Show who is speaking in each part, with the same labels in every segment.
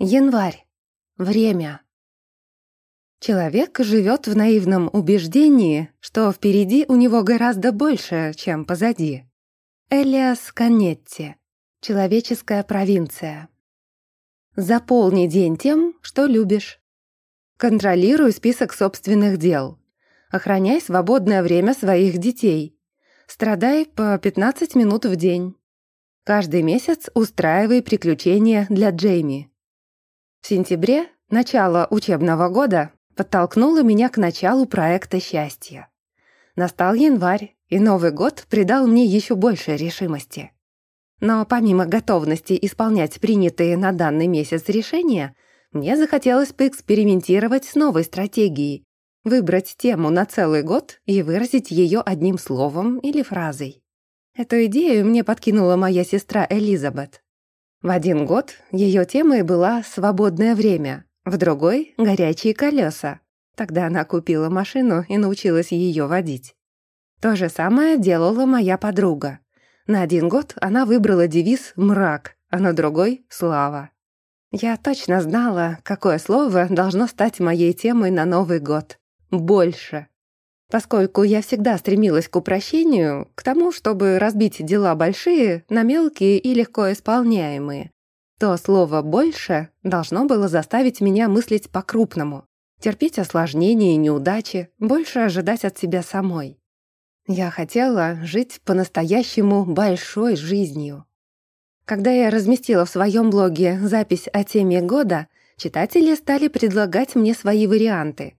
Speaker 1: Январь. Время. Человек живет в наивном убеждении, что впереди у него гораздо больше, чем позади. Элиас Канетти. Человеческая провинция. Заполни день тем, что любишь. Контролируй список собственных дел. Охраняй свободное время своих детей. Страдай по 15 минут в день. Каждый месяц устраивай приключения для Джейми. В сентябре, начало учебного года, подтолкнуло меня к началу проекта счастья. Настал январь, и Новый год придал мне еще больше решимости. Но помимо готовности исполнять принятые на данный месяц решения, мне захотелось поэкспериментировать с новой стратегией, выбрать тему на целый год и выразить ее одним словом или фразой. Эту идею мне подкинула моя сестра Элизабет. В один год ее темой была «Свободное время», в другой — «Горячие колеса». Тогда она купила машину и научилась ее водить. То же самое делала моя подруга. На один год она выбрала девиз «Мрак», а на другой — «Слава». Я точно знала, какое слово должно стать моей темой на Новый год. «Больше». Поскольку я всегда стремилась к упрощению, к тому, чтобы разбить дела большие на мелкие и легко исполняемые, то слово «больше» должно было заставить меня мыслить по-крупному, терпеть осложнения и неудачи, больше ожидать от себя самой. Я хотела жить по-настоящему большой жизнью. Когда я разместила в своем блоге запись о теме года, читатели стали предлагать мне свои варианты.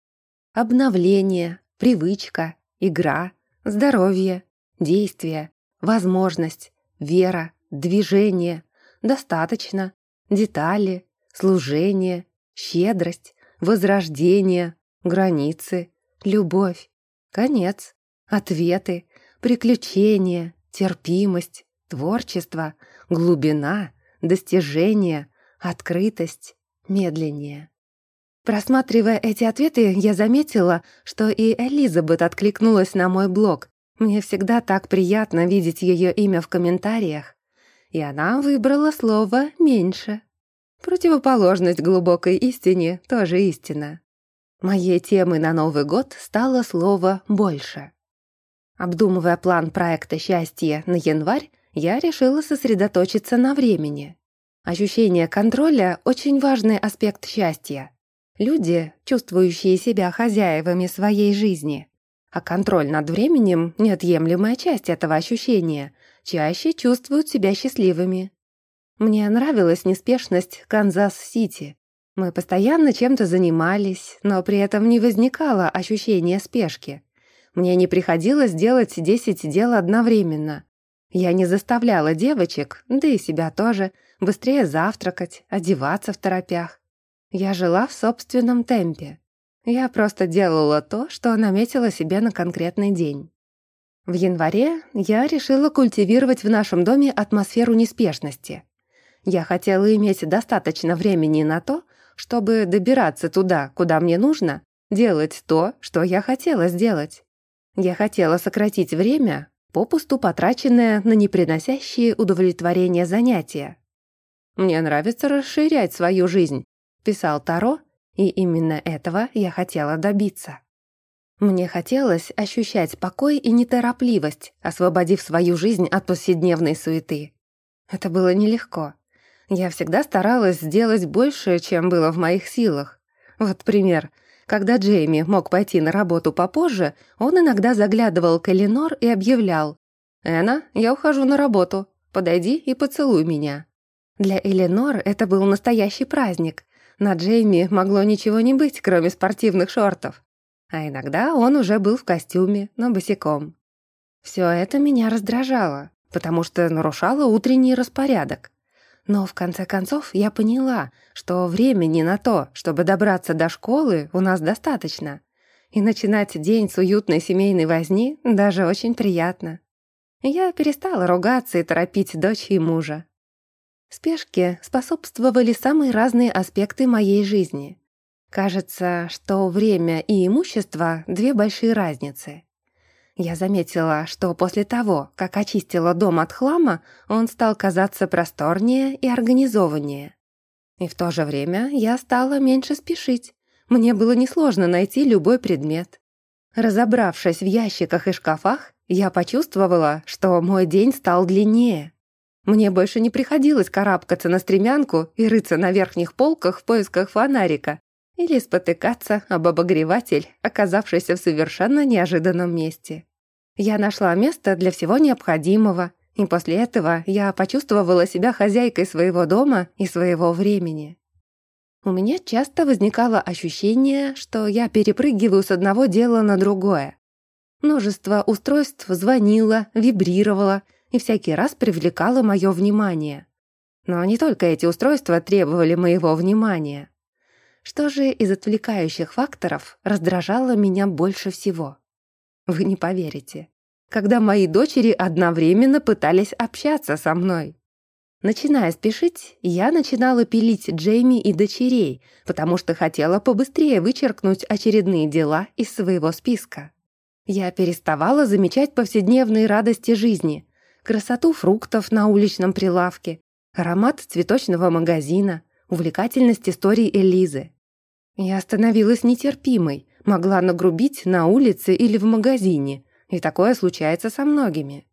Speaker 1: Обновление, привычка, игра, здоровье, действие, возможность, вера, движение, достаточно, детали, служение, щедрость, возрождение, границы, любовь, конец, ответы, приключения, терпимость, творчество, глубина, достижение, открытость, медленнее. Просматривая эти ответы, я заметила, что и Элизабет откликнулась на мой блог. Мне всегда так приятно видеть ее имя в комментариях. И она выбрала слово «меньше». Противоположность глубокой истине тоже истина. Моей темой на Новый год стало слово «больше». Обдумывая план проекта «Счастье» на январь, я решила сосредоточиться на времени. Ощущение контроля – очень важный аспект счастья. Люди, чувствующие себя хозяевами своей жизни, а контроль над временем — неотъемлемая часть этого ощущения, чаще чувствуют себя счастливыми. Мне нравилась неспешность Канзас-Сити. Мы постоянно чем-то занимались, но при этом не возникало ощущения спешки. Мне не приходилось делать десять дел одновременно. Я не заставляла девочек, да и себя тоже, быстрее завтракать, одеваться в торопях. Я жила в собственном темпе. Я просто делала то, что наметила себе на конкретный день. В январе я решила культивировать в нашем доме атмосферу неспешности. Я хотела иметь достаточно времени на то, чтобы добираться туда, куда мне нужно, делать то, что я хотела сделать. Я хотела сократить время, попусту потраченное на неприносящие удовлетворения занятия. Мне нравится расширять свою жизнь, писал Таро, и именно этого я хотела добиться. Мне хотелось ощущать покой и неторопливость, освободив свою жизнь от повседневной суеты. Это было нелегко. Я всегда старалась сделать больше, чем было в моих силах. Вот пример. Когда Джейми мог пойти на работу попозже, он иногда заглядывал к Эленор и объявлял «Эна, я ухожу на работу. Подойди и поцелуй меня». Для Эленор это был настоящий праздник. На Джейми могло ничего не быть, кроме спортивных шортов. А иногда он уже был в костюме, но босиком. Все это меня раздражало, потому что нарушало утренний распорядок. Но в конце концов я поняла, что времени на то, чтобы добраться до школы, у нас достаточно. И начинать день с уютной семейной возни даже очень приятно. Я перестала ругаться и торопить дочь и мужа. Спешке способствовали самые разные аспекты моей жизни. Кажется, что время и имущество — две большие разницы. Я заметила, что после того, как очистила дом от хлама, он стал казаться просторнее и организованнее. И в то же время я стала меньше спешить. Мне было несложно найти любой предмет. Разобравшись в ящиках и шкафах, я почувствовала, что мой день стал длиннее. Мне больше не приходилось карабкаться на стремянку и рыться на верхних полках в поисках фонарика или спотыкаться об обогреватель, оказавшийся в совершенно неожиданном месте. Я нашла место для всего необходимого, и после этого я почувствовала себя хозяйкой своего дома и своего времени. У меня часто возникало ощущение, что я перепрыгиваю с одного дела на другое. Множество устройств звонило, вибрировало и всякий раз привлекало мое внимание. Но не только эти устройства требовали моего внимания. Что же из отвлекающих факторов раздражало меня больше всего? Вы не поверите. Когда мои дочери одновременно пытались общаться со мной. Начиная спешить, я начинала пилить Джейми и дочерей, потому что хотела побыстрее вычеркнуть очередные дела из своего списка. Я переставала замечать повседневные радости жизни, красоту фруктов на уличном прилавке, аромат цветочного магазина, увлекательность истории Элизы. Я становилась нетерпимой, могла нагрубить на улице или в магазине, и такое случается со многими.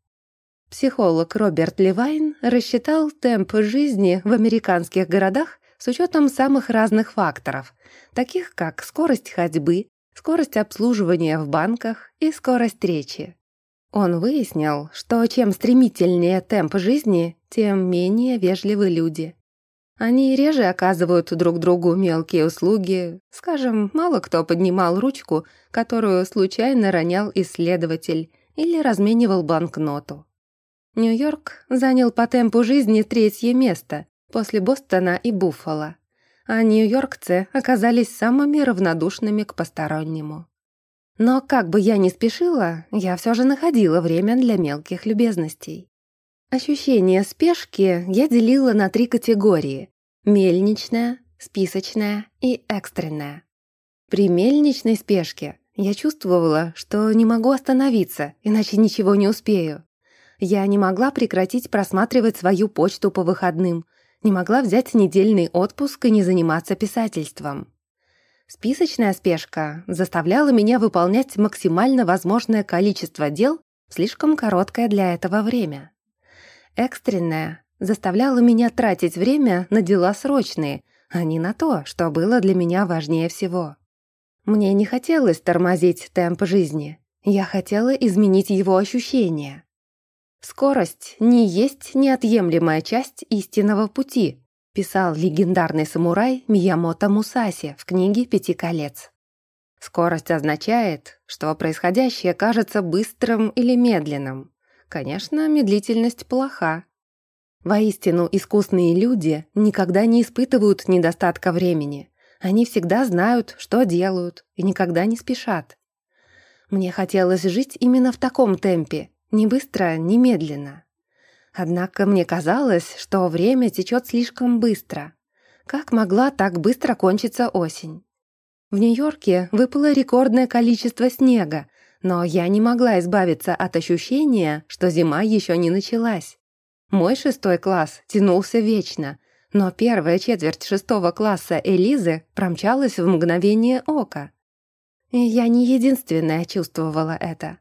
Speaker 1: Психолог Роберт Левайн рассчитал темп жизни в американских городах с учетом самых разных факторов, таких как скорость ходьбы, скорость обслуживания в банках и скорость речи. Он выяснил, что чем стремительнее темп жизни, тем менее вежливы люди. Они реже оказывают друг другу мелкие услуги, скажем, мало кто поднимал ручку, которую случайно ронял исследователь или разменивал банкноту. Нью-Йорк занял по темпу жизни третье место после Бостона и Буффало, а нью-йоркцы оказались самыми равнодушными к постороннему. Но как бы я ни спешила, я все же находила время для мелких любезностей. Ощущение спешки я делила на три категории – мельничная, списочная и экстренная. При мельничной спешке я чувствовала, что не могу остановиться, иначе ничего не успею. Я не могла прекратить просматривать свою почту по выходным, не могла взять недельный отпуск и не заниматься писательством. Списочная спешка заставляла меня выполнять максимально возможное количество дел в слишком короткое для этого время. Экстренная заставляла меня тратить время на дела срочные, а не на то, что было для меня важнее всего. Мне не хотелось тормозить темп жизни. Я хотела изменить его ощущения. «Скорость не есть неотъемлемая часть истинного пути», писал легендарный самурай Миямото Мусаси в книге «Пяти колец». Скорость означает, что происходящее кажется быстрым или медленным. Конечно, медлительность плоха. Воистину, искусные люди никогда не испытывают недостатка времени. Они всегда знают, что делают, и никогда не спешат. Мне хотелось жить именно в таком темпе, ни быстро, ни медленно. Однако мне казалось, что время течет слишком быстро. Как могла так быстро кончиться осень? В Нью-Йорке выпало рекордное количество снега, но я не могла избавиться от ощущения, что зима еще не началась. Мой шестой класс тянулся вечно, но первая четверть шестого класса Элизы промчалась в мгновение ока. И я не единственная чувствовала это.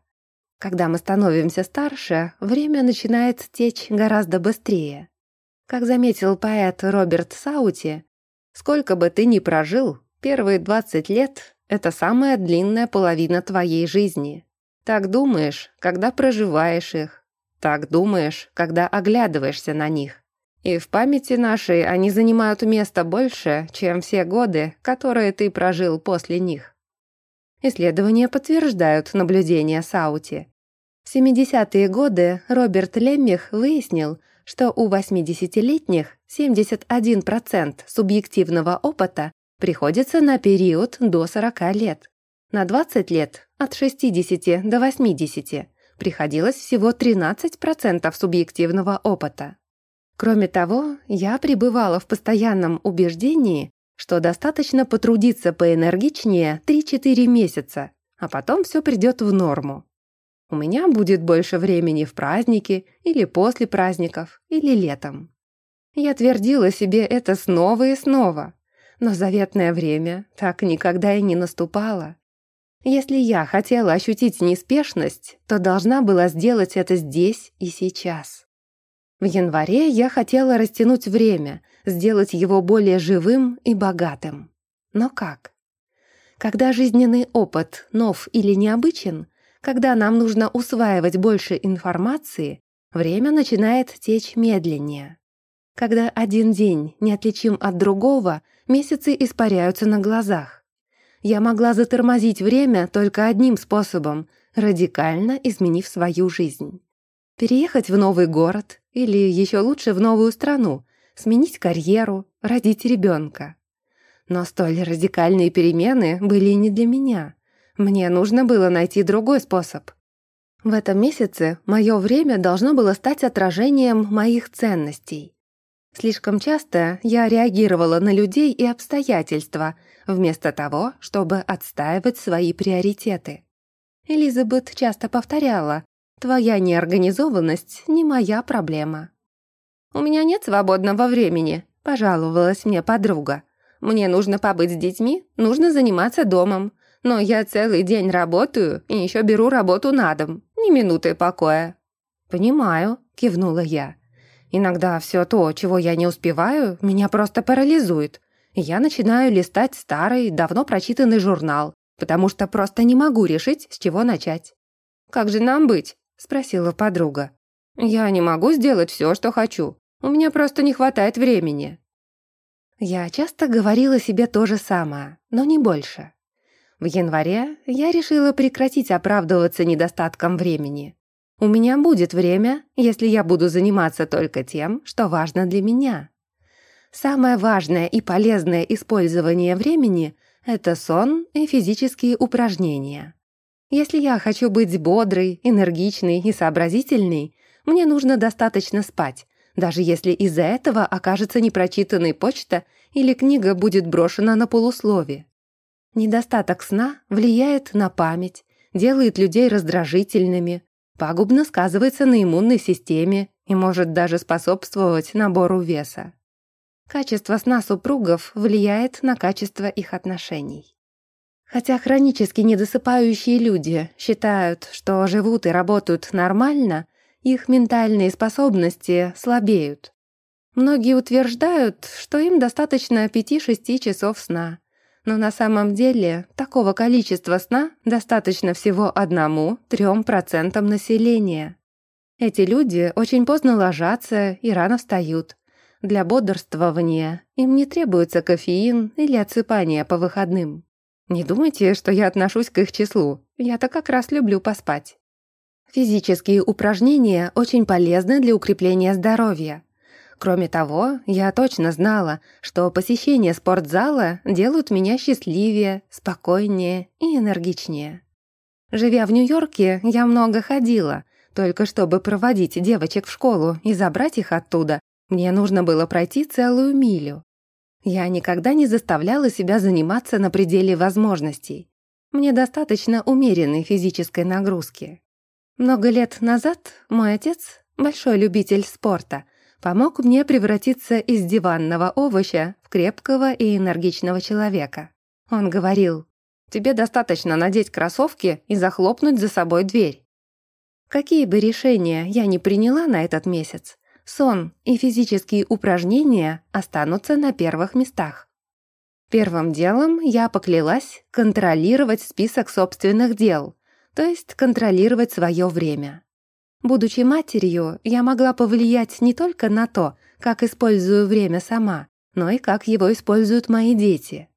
Speaker 1: Когда мы становимся старше, время начинает течь гораздо быстрее. Как заметил поэт Роберт Саути, «Сколько бы ты ни прожил, первые 20 лет — это самая длинная половина твоей жизни. Так думаешь, когда проживаешь их. Так думаешь, когда оглядываешься на них. И в памяти нашей они занимают место больше, чем все годы, которые ты прожил после них. Исследования подтверждают наблюдения Саути. В 70-е годы Роберт Леммих выяснил, что у 80-летних 71% субъективного опыта приходится на период до 40 лет. На 20 лет, от 60 до 80, приходилось всего 13% субъективного опыта. Кроме того, я пребывала в постоянном убеждении, что достаточно потрудиться поэнергичнее 3-4 месяца, а потом все придет в норму. У меня будет больше времени в праздники или после праздников, или летом. Я твердила себе это снова и снова, но заветное время так никогда и не наступало. Если я хотела ощутить неспешность, то должна была сделать это здесь и сейчас. В январе я хотела растянуть время, сделать его более живым и богатым. Но как? Когда жизненный опыт нов или необычен, когда нам нужно усваивать больше информации, время начинает течь медленнее. Когда один день неотличим от другого, месяцы испаряются на глазах. Я могла затормозить время только одним способом, радикально изменив свою жизнь. Переехать в новый город или еще лучше в новую страну, сменить карьеру, родить ребенка. Но столь радикальные перемены были не для меня. Мне нужно было найти другой способ. В этом месяце мое время должно было стать отражением моих ценностей. Слишком часто я реагировала на людей и обстоятельства, вместо того, чтобы отстаивать свои приоритеты. Элизабет часто повторяла, «Твоя неорганизованность не моя проблема». «У меня нет свободного времени», — пожаловалась мне подруга. Мне нужно побыть с детьми, нужно заниматься домом. Но я целый день работаю и еще беру работу на дом. Ни минуты покоя». «Понимаю», — кивнула я. «Иногда все то, чего я не успеваю, меня просто парализует. Я начинаю листать старый, давно прочитанный журнал, потому что просто не могу решить, с чего начать». «Как же нам быть?» — спросила подруга. «Я не могу сделать все, что хочу. У меня просто не хватает времени». Я часто говорила себе то же самое, но не больше. В январе я решила прекратить оправдываться недостатком времени. У меня будет время, если я буду заниматься только тем, что важно для меня. Самое важное и полезное использование времени – это сон и физические упражнения. Если я хочу быть бодрой, энергичной и сообразительной, мне нужно достаточно спать, даже если из-за этого окажется непрочитанной почта или книга будет брошена на полуслове. Недостаток сна влияет на память, делает людей раздражительными, пагубно сказывается на иммунной системе и может даже способствовать набору веса. Качество сна супругов влияет на качество их отношений. Хотя хронически недосыпающие люди считают, что живут и работают нормально, их ментальные способности слабеют. Многие утверждают, что им достаточно 5-6 часов сна. Но на самом деле такого количества сна достаточно всего одному-трем процентам населения. Эти люди очень поздно ложатся и рано встают. Для бодрствования им не требуется кофеин или отсыпание по выходным. Не думайте, что я отношусь к их числу. Я-то как раз люблю поспать. Физические упражнения очень полезны для укрепления здоровья. Кроме того, я точно знала, что посещение спортзала делают меня счастливее, спокойнее и энергичнее. Живя в Нью-Йорке, я много ходила. Только чтобы проводить девочек в школу и забрать их оттуда, мне нужно было пройти целую милю. Я никогда не заставляла себя заниматься на пределе возможностей. Мне достаточно умеренной физической нагрузки. Много лет назад мой отец, большой любитель спорта, помог мне превратиться из диванного овоща в крепкого и энергичного человека. Он говорил, «Тебе достаточно надеть кроссовки и захлопнуть за собой дверь». Какие бы решения я ни приняла на этот месяц, сон и физические упражнения останутся на первых местах. Первым делом я поклялась контролировать список собственных дел, то есть контролировать свое время. Будучи матерью, я могла повлиять не только на то, как использую время сама, но и как его используют мои дети.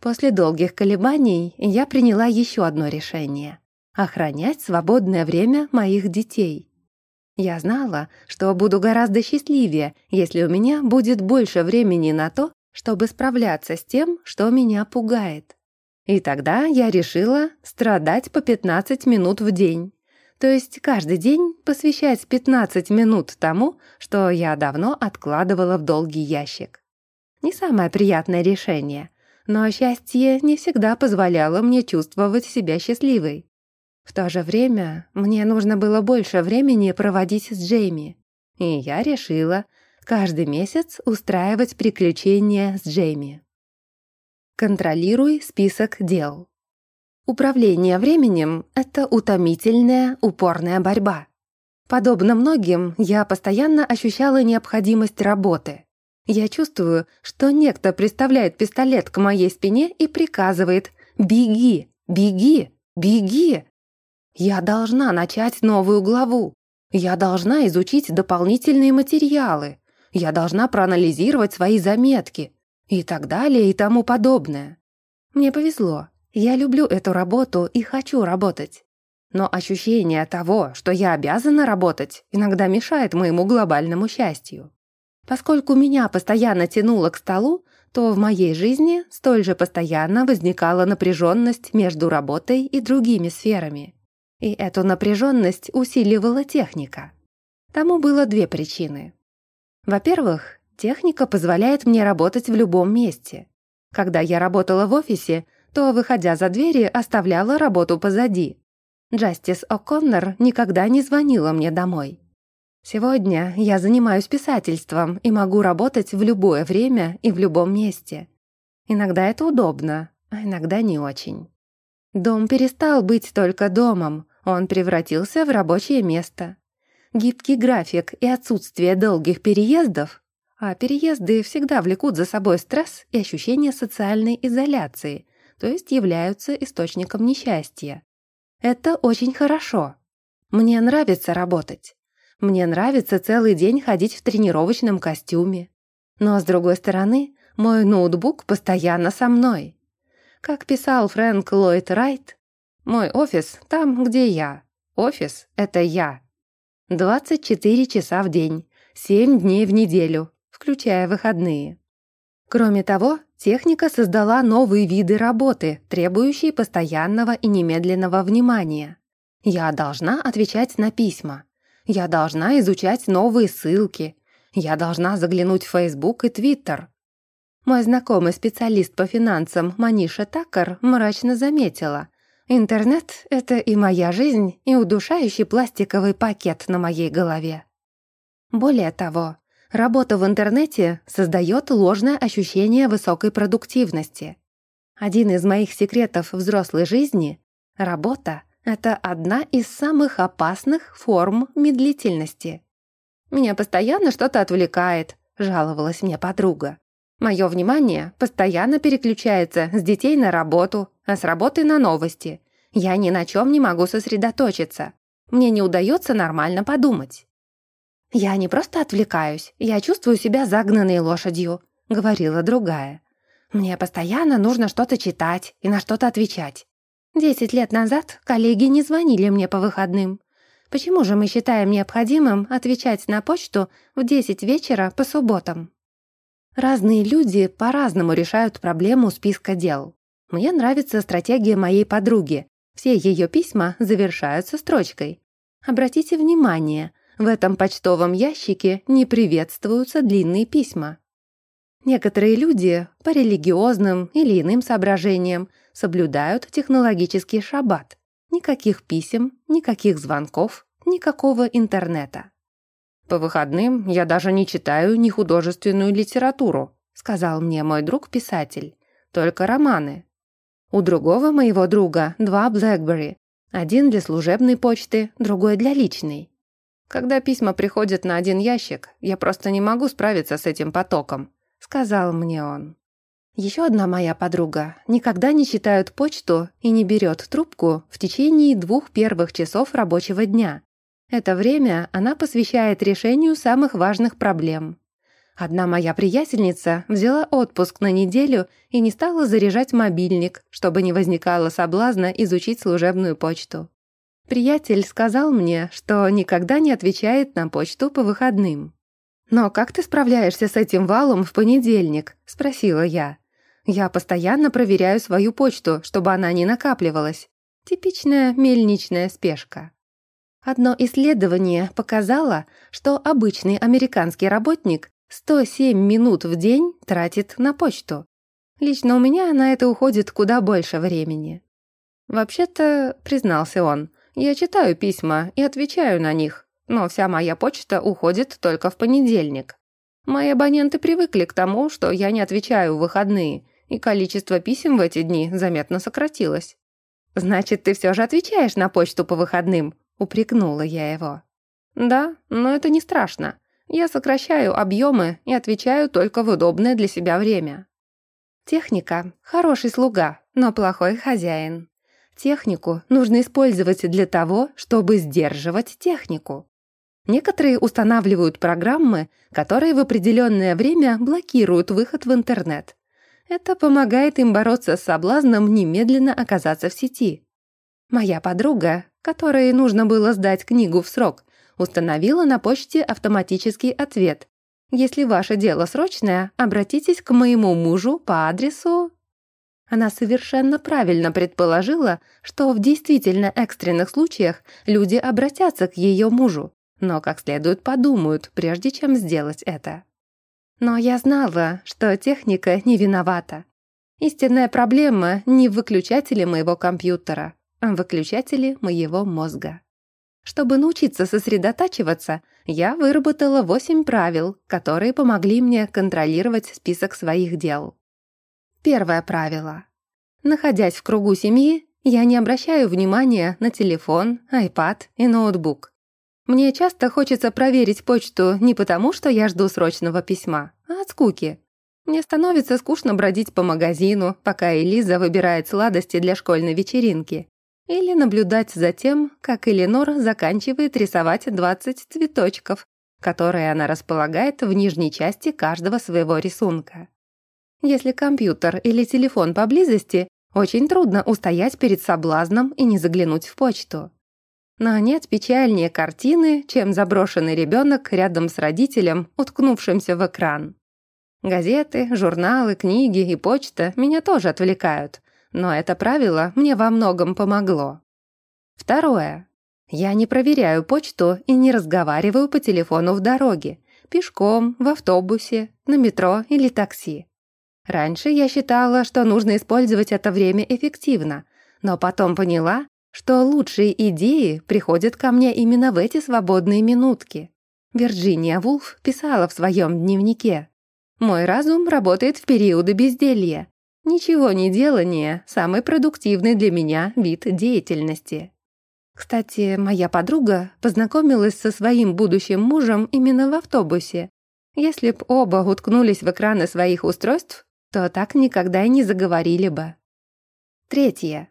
Speaker 1: После долгих колебаний я приняла еще одно решение — охранять свободное время моих детей. Я знала, что буду гораздо счастливее, если у меня будет больше времени на то, чтобы справляться с тем, что меня пугает. И тогда я решила страдать по 15 минут в день. То есть каждый день посвящать 15 минут тому, что я давно откладывала в долгий ящик. Не самое приятное решение, но счастье не всегда позволяло мне чувствовать себя счастливой. В то же время мне нужно было больше времени проводить с Джейми. И я решила, каждый месяц устраивать приключения с Джейми. Контролируй список дел. Управление временем — это утомительная, упорная борьба. Подобно многим, я постоянно ощущала необходимость работы. Я чувствую, что некто приставляет пистолет к моей спине и приказывает «Беги, беги, беги!» Я должна начать новую главу. Я должна изучить дополнительные материалы. Я должна проанализировать свои заметки. И так далее и тому подобное. Мне повезло. Я люблю эту работу и хочу работать. Но ощущение того, что я обязана работать, иногда мешает моему глобальному счастью. Поскольку меня постоянно тянуло к столу, то в моей жизни столь же постоянно возникала напряженность между работой и другими сферами. И эту напряженность усиливала техника. Тому было две причины. Во-первых, техника позволяет мне работать в любом месте. Когда я работала в офисе, то, выходя за двери, оставляла работу позади. Джастис О'Коннор никогда не звонила мне домой. Сегодня я занимаюсь писательством и могу работать в любое время и в любом месте. Иногда это удобно, а иногда не очень. Дом перестал быть только домом, он превратился в рабочее место. Гибкий график и отсутствие долгих переездов, а переезды всегда влекут за собой стресс и ощущение социальной изоляции, то есть являются источником несчастья. Это очень хорошо. Мне нравится работать. Мне нравится целый день ходить в тренировочном костюме. Но, с другой стороны, мой ноутбук постоянно со мной. Как писал Фрэнк Ллойд Райт, «Мой офис там, где я. Офис — это я. 24 часа в день, 7 дней в неделю, включая выходные. Кроме того, техника создала новые виды работы, требующие постоянного и немедленного внимания. Я должна отвечать на письма. Я должна изучать новые ссылки. Я должна заглянуть в Facebook и Twitter. Мой знакомый специалист по финансам Маниша Такар мрачно заметила. Интернет — это и моя жизнь, и удушающий пластиковый пакет на моей голове. Более того, Работа в интернете создает ложное ощущение высокой продуктивности. Один из моих секретов взрослой жизни — работа — это одна из самых опасных форм медлительности. «Меня постоянно что-то отвлекает», — жаловалась мне подруга. «Мое внимание постоянно переключается с детей на работу, а с работы на новости. Я ни на чем не могу сосредоточиться. Мне не удается нормально подумать». «Я не просто отвлекаюсь, я чувствую себя загнанной лошадью», — говорила другая. «Мне постоянно нужно что-то читать и на что-то отвечать. Десять лет назад коллеги не звонили мне по выходным. Почему же мы считаем необходимым отвечать на почту в десять вечера по субботам?» Разные люди по-разному решают проблему списка дел. Мне нравится стратегия моей подруги. Все ее письма завершаются строчкой. Обратите внимание, в этом почтовом ящике не приветствуются длинные письма. Некоторые люди по религиозным или иным соображениям соблюдают технологический шаббат. Никаких писем, никаких звонков, никакого интернета. «По выходным я даже не читаю ни художественную литературу», сказал мне мой друг-писатель, только романы. У другого моего друга два BlackBerry, один для служебной почты, другой для личной. Когда письма приходят на один ящик, я просто не могу справиться с этим потоком», — сказал мне он. Еще одна моя подруга никогда не читает почту и не берет трубку в течение двух первых часов рабочего дня. Это время она посвящает решению самых важных проблем. Одна моя приятельница взяла отпуск на неделю и не стала заряжать мобильник, чтобы не возникало соблазна изучить служебную почту. Приятель сказал мне, что никогда не отвечает на почту по выходным. «Но как ты справляешься с этим валом в понедельник?» – спросила я. «Я постоянно проверяю свою почту, чтобы она не накапливалась. Типичная мельничная спешка». Одно исследование показало, что обычный американский работник 107 минут в день тратит на почту. Лично у меня на это уходит куда больше времени. «Вообще-то», — признался он, я читаю письма и отвечаю на них, но вся моя почта уходит только в понедельник. Мои абоненты привыкли к тому, что я не отвечаю в выходные, и количество писем в эти дни заметно сократилось. «Значит, ты все же отвечаешь на почту по выходным?» — упрекнула я его. «Да, но это не страшно. Я сокращаю объемы и отвечаю только в удобное для себя время». Техника — хороший слуга, но плохой хозяин. Технику нужно использовать для того, чтобы сдерживать технику. Некоторые устанавливают программы, которые в определенное время блокируют выход в интернет. Это помогает им бороться с соблазном немедленно оказаться в сети. Моя подруга, которой нужно было сдать книгу в срок, установила на почте автоматический ответ. «Если ваше дело срочное, обратитесь к моему мужу по адресу...» Она совершенно правильно предположила, что в действительно экстренных случаях люди обратятся к ее мужу, но как следует подумают, прежде чем сделать это. Но я знала, что техника не виновата. Истинная проблема не в выключателе моего компьютера, в выключателе моего мозга. Чтобы научиться сосредотачиваться, я выработала восемь правил, которые помогли мне контролировать список своих дел. Первое правило. Находясь в кругу семьи, я не обращаю внимания на телефон, iPad и ноутбук. Мне часто хочется проверить почту не потому, что я жду срочного письма, а от скуки. Мне становится скучно бродить по магазину, пока Элиза выбирает сладости для школьной вечеринки. Или наблюдать за тем, как Эленор заканчивает рисовать 20 цветочков, которые она располагает в нижней части каждого своего рисунка. Если компьютер или телефон поблизости, очень трудно устоять перед соблазном и не заглянуть в почту. Но нет печальнее картины, чем заброшенный ребенок рядом с родителем, уткнувшимся в экран. Газеты, журналы, книги и почта меня тоже отвлекают, но это правило мне во многом помогло. Второе. Я не проверяю почту и не разговариваю по телефону в дороге, пешком, в автобусе, на метро или такси. Раньше я считала, что нужно использовать это время эффективно, но потом поняла, что лучшие идеи приходят ко мне именно в эти свободные минутки. Вирджиния Вулф писала в своем дневнике. «Мой разум работает в периоды безделья. Ничего не делание – самый продуктивный для меня вид деятельности». Кстати, моя подруга познакомилась со своим будущим мужем именно в автобусе. Если б оба уткнулись в экраны своих устройств, то так никогда и не заговорили бы. Третье.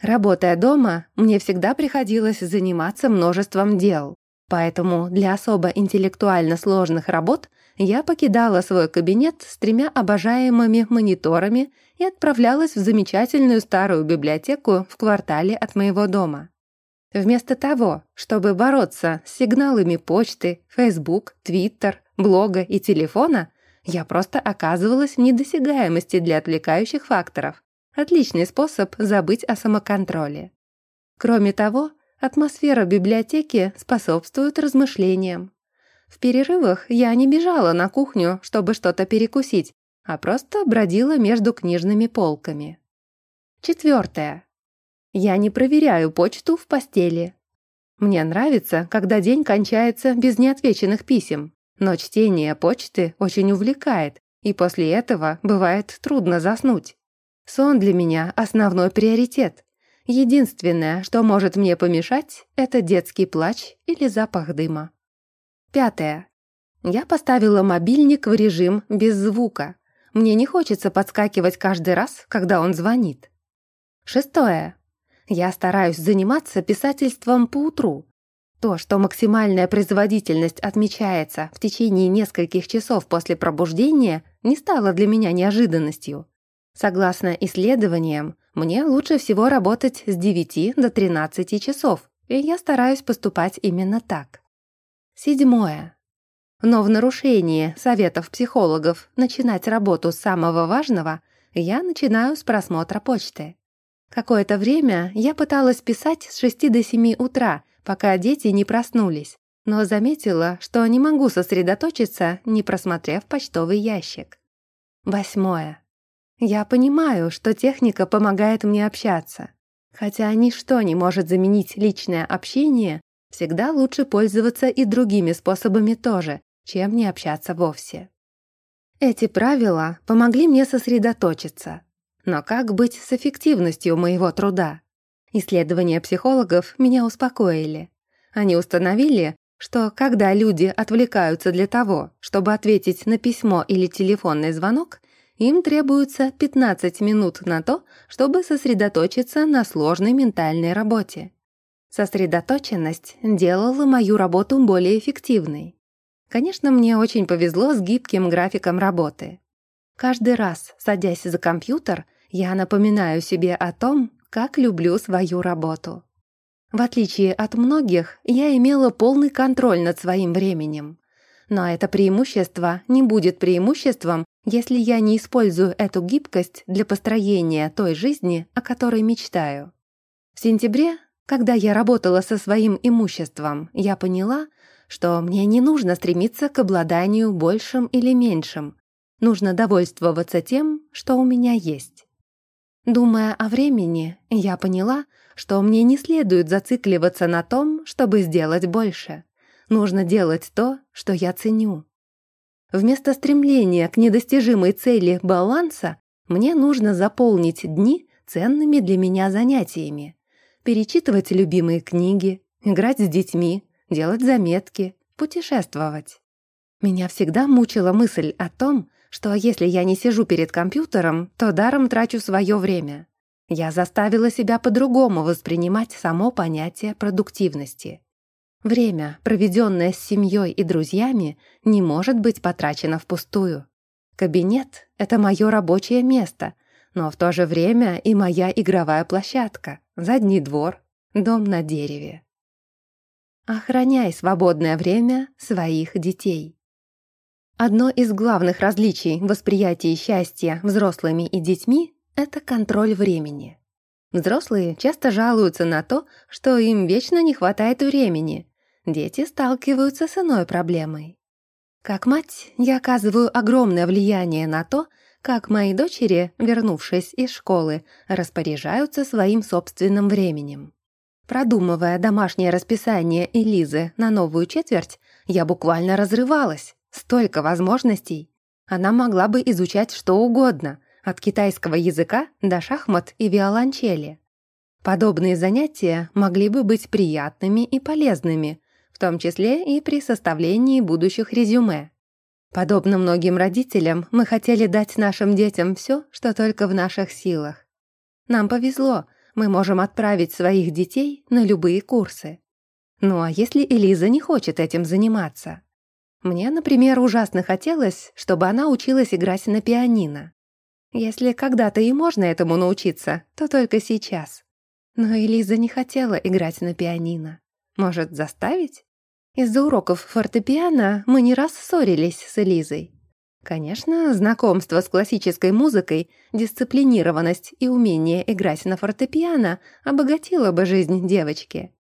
Speaker 1: Работая дома, мне всегда приходилось заниматься множеством дел, поэтому для особо интеллектуально сложных работ я покидала свой кабинет с тремя обожаемыми мониторами и отправлялась в замечательную старую библиотеку в квартале от моего дома. Вместо того, чтобы бороться с сигналами почты, Facebook, Twitter, блога и телефона, я просто оказывалась в недосягаемости для отвлекающих факторов, Отличный способ забыть о самоконтроле. Кроме того, атмосфера библиотеки способствует размышлениям. В перерывах я не бежала на кухню, чтобы что-то перекусить, а просто бродила между книжными полками. Четвертое. Я не проверяю почту в постели. Мне нравится, когда день кончается без неотвеченных писем, но чтение почты очень увлекает, и после этого бывает трудно заснуть. Сон для меня – основной приоритет. Единственное, что может мне помешать, это детский плач или запах дыма. Пятое. Я поставила мобильник в режим без звука. Мне не хочется подскакивать каждый раз, когда он звонит. Шестое. Я стараюсь заниматься писательством по утру. То, что максимальная производительность отмечается в течение нескольких часов после пробуждения, не стало для меня неожиданностью. Согласно исследованиям, мне лучше всего работать с 9 до 13 часов, и я стараюсь поступать именно так. Седьмое. Но в нарушение советов психологов начинать работу с самого важного я начинаю с просмотра почты. Какое-то время я пыталась писать с 6 до 7 утра, пока дети не проснулись, но заметила, что не могу сосредоточиться, не просмотрев почтовый ящик. Восьмое. Я понимаю, что техника помогает мне общаться. Хотя ничто не может заменить личное общение, всегда лучше пользоваться и другими способами тоже, чем не общаться вовсе. Эти правила помогли мне сосредоточиться. Но как быть с эффективностью моего труда? Исследования психологов меня успокоили. Они установили, что когда люди отвлекаются для того, чтобы ответить на письмо или телефонный звонок, им требуется 15 минут на то, чтобы сосредоточиться на сложной ментальной работе. Сосредоточенность делала мою работу более эффективной. Конечно, мне очень повезло с гибким графиком работы. Каждый раз, садясь за компьютер, я напоминаю себе о том, как люблю свою работу. В отличие от многих, я имела полный контроль над своим временем. Но это преимущество не будет преимуществом, если я не использую эту гибкость для построения той жизни, о которой мечтаю. В сентябре, когда я работала со своим имуществом, я поняла, что мне не нужно стремиться к обладанию большим или меньшим. Нужно довольствоваться тем, что у меня есть. Думая о времени, я поняла, что мне не следует зацикливаться на том, чтобы сделать больше. Нужно делать то, что я ценю. Вместо стремления к недостижимой цели баланса мне нужно заполнить дни ценными для меня занятиями. Перечитывать любимые книги, играть с детьми, делать заметки, путешествовать. Меня всегда мучила мысль о том, что если я не сижу перед компьютером, то даром трачу свое время. Я заставила себя по-другому воспринимать само понятие продуктивности. Время, проведенное с семьей и друзьями, не может быть потрачено впустую. Кабинет — это мое рабочее место, но в то же время и моя игровая площадка, задний двор, дом на дереве. Охраняй свободное время своих детей. Одно из главных различий в восприятии счастья взрослыми и детьми — это контроль времени. Взрослые часто жалуются на то, что им вечно не хватает времени, дети сталкиваются с иной проблемой. Как мать, я оказываю огромное влияние на то, как мои дочери, вернувшись из школы, распоряжаются своим собственным временем. Продумывая домашнее расписание Элизы на новую четверть, я буквально разрывалась. Столько возможностей. Она могла бы изучать что угодно, от китайского языка до шахмат и виолончели. Подобные занятия могли бы быть приятными и полезными, том числе и при составлении будущих резюме. Подобно многим родителям, мы хотели дать нашим детям все, что только в наших силах. Нам повезло, мы можем отправить своих детей на любые курсы. Ну а если Элиза не хочет этим заниматься? Мне, например, ужасно хотелось, чтобы она училась играть на пианино. Если когда-то и можно этому научиться, то только сейчас. Но Элиза не хотела играть на пианино. Может, заставить? Из-за уроков фортепиано мы не раз ссорились с Элизой. Конечно, знакомство с классической музыкой, дисциплинированность и умение играть на фортепиано обогатило бы жизнь девочки.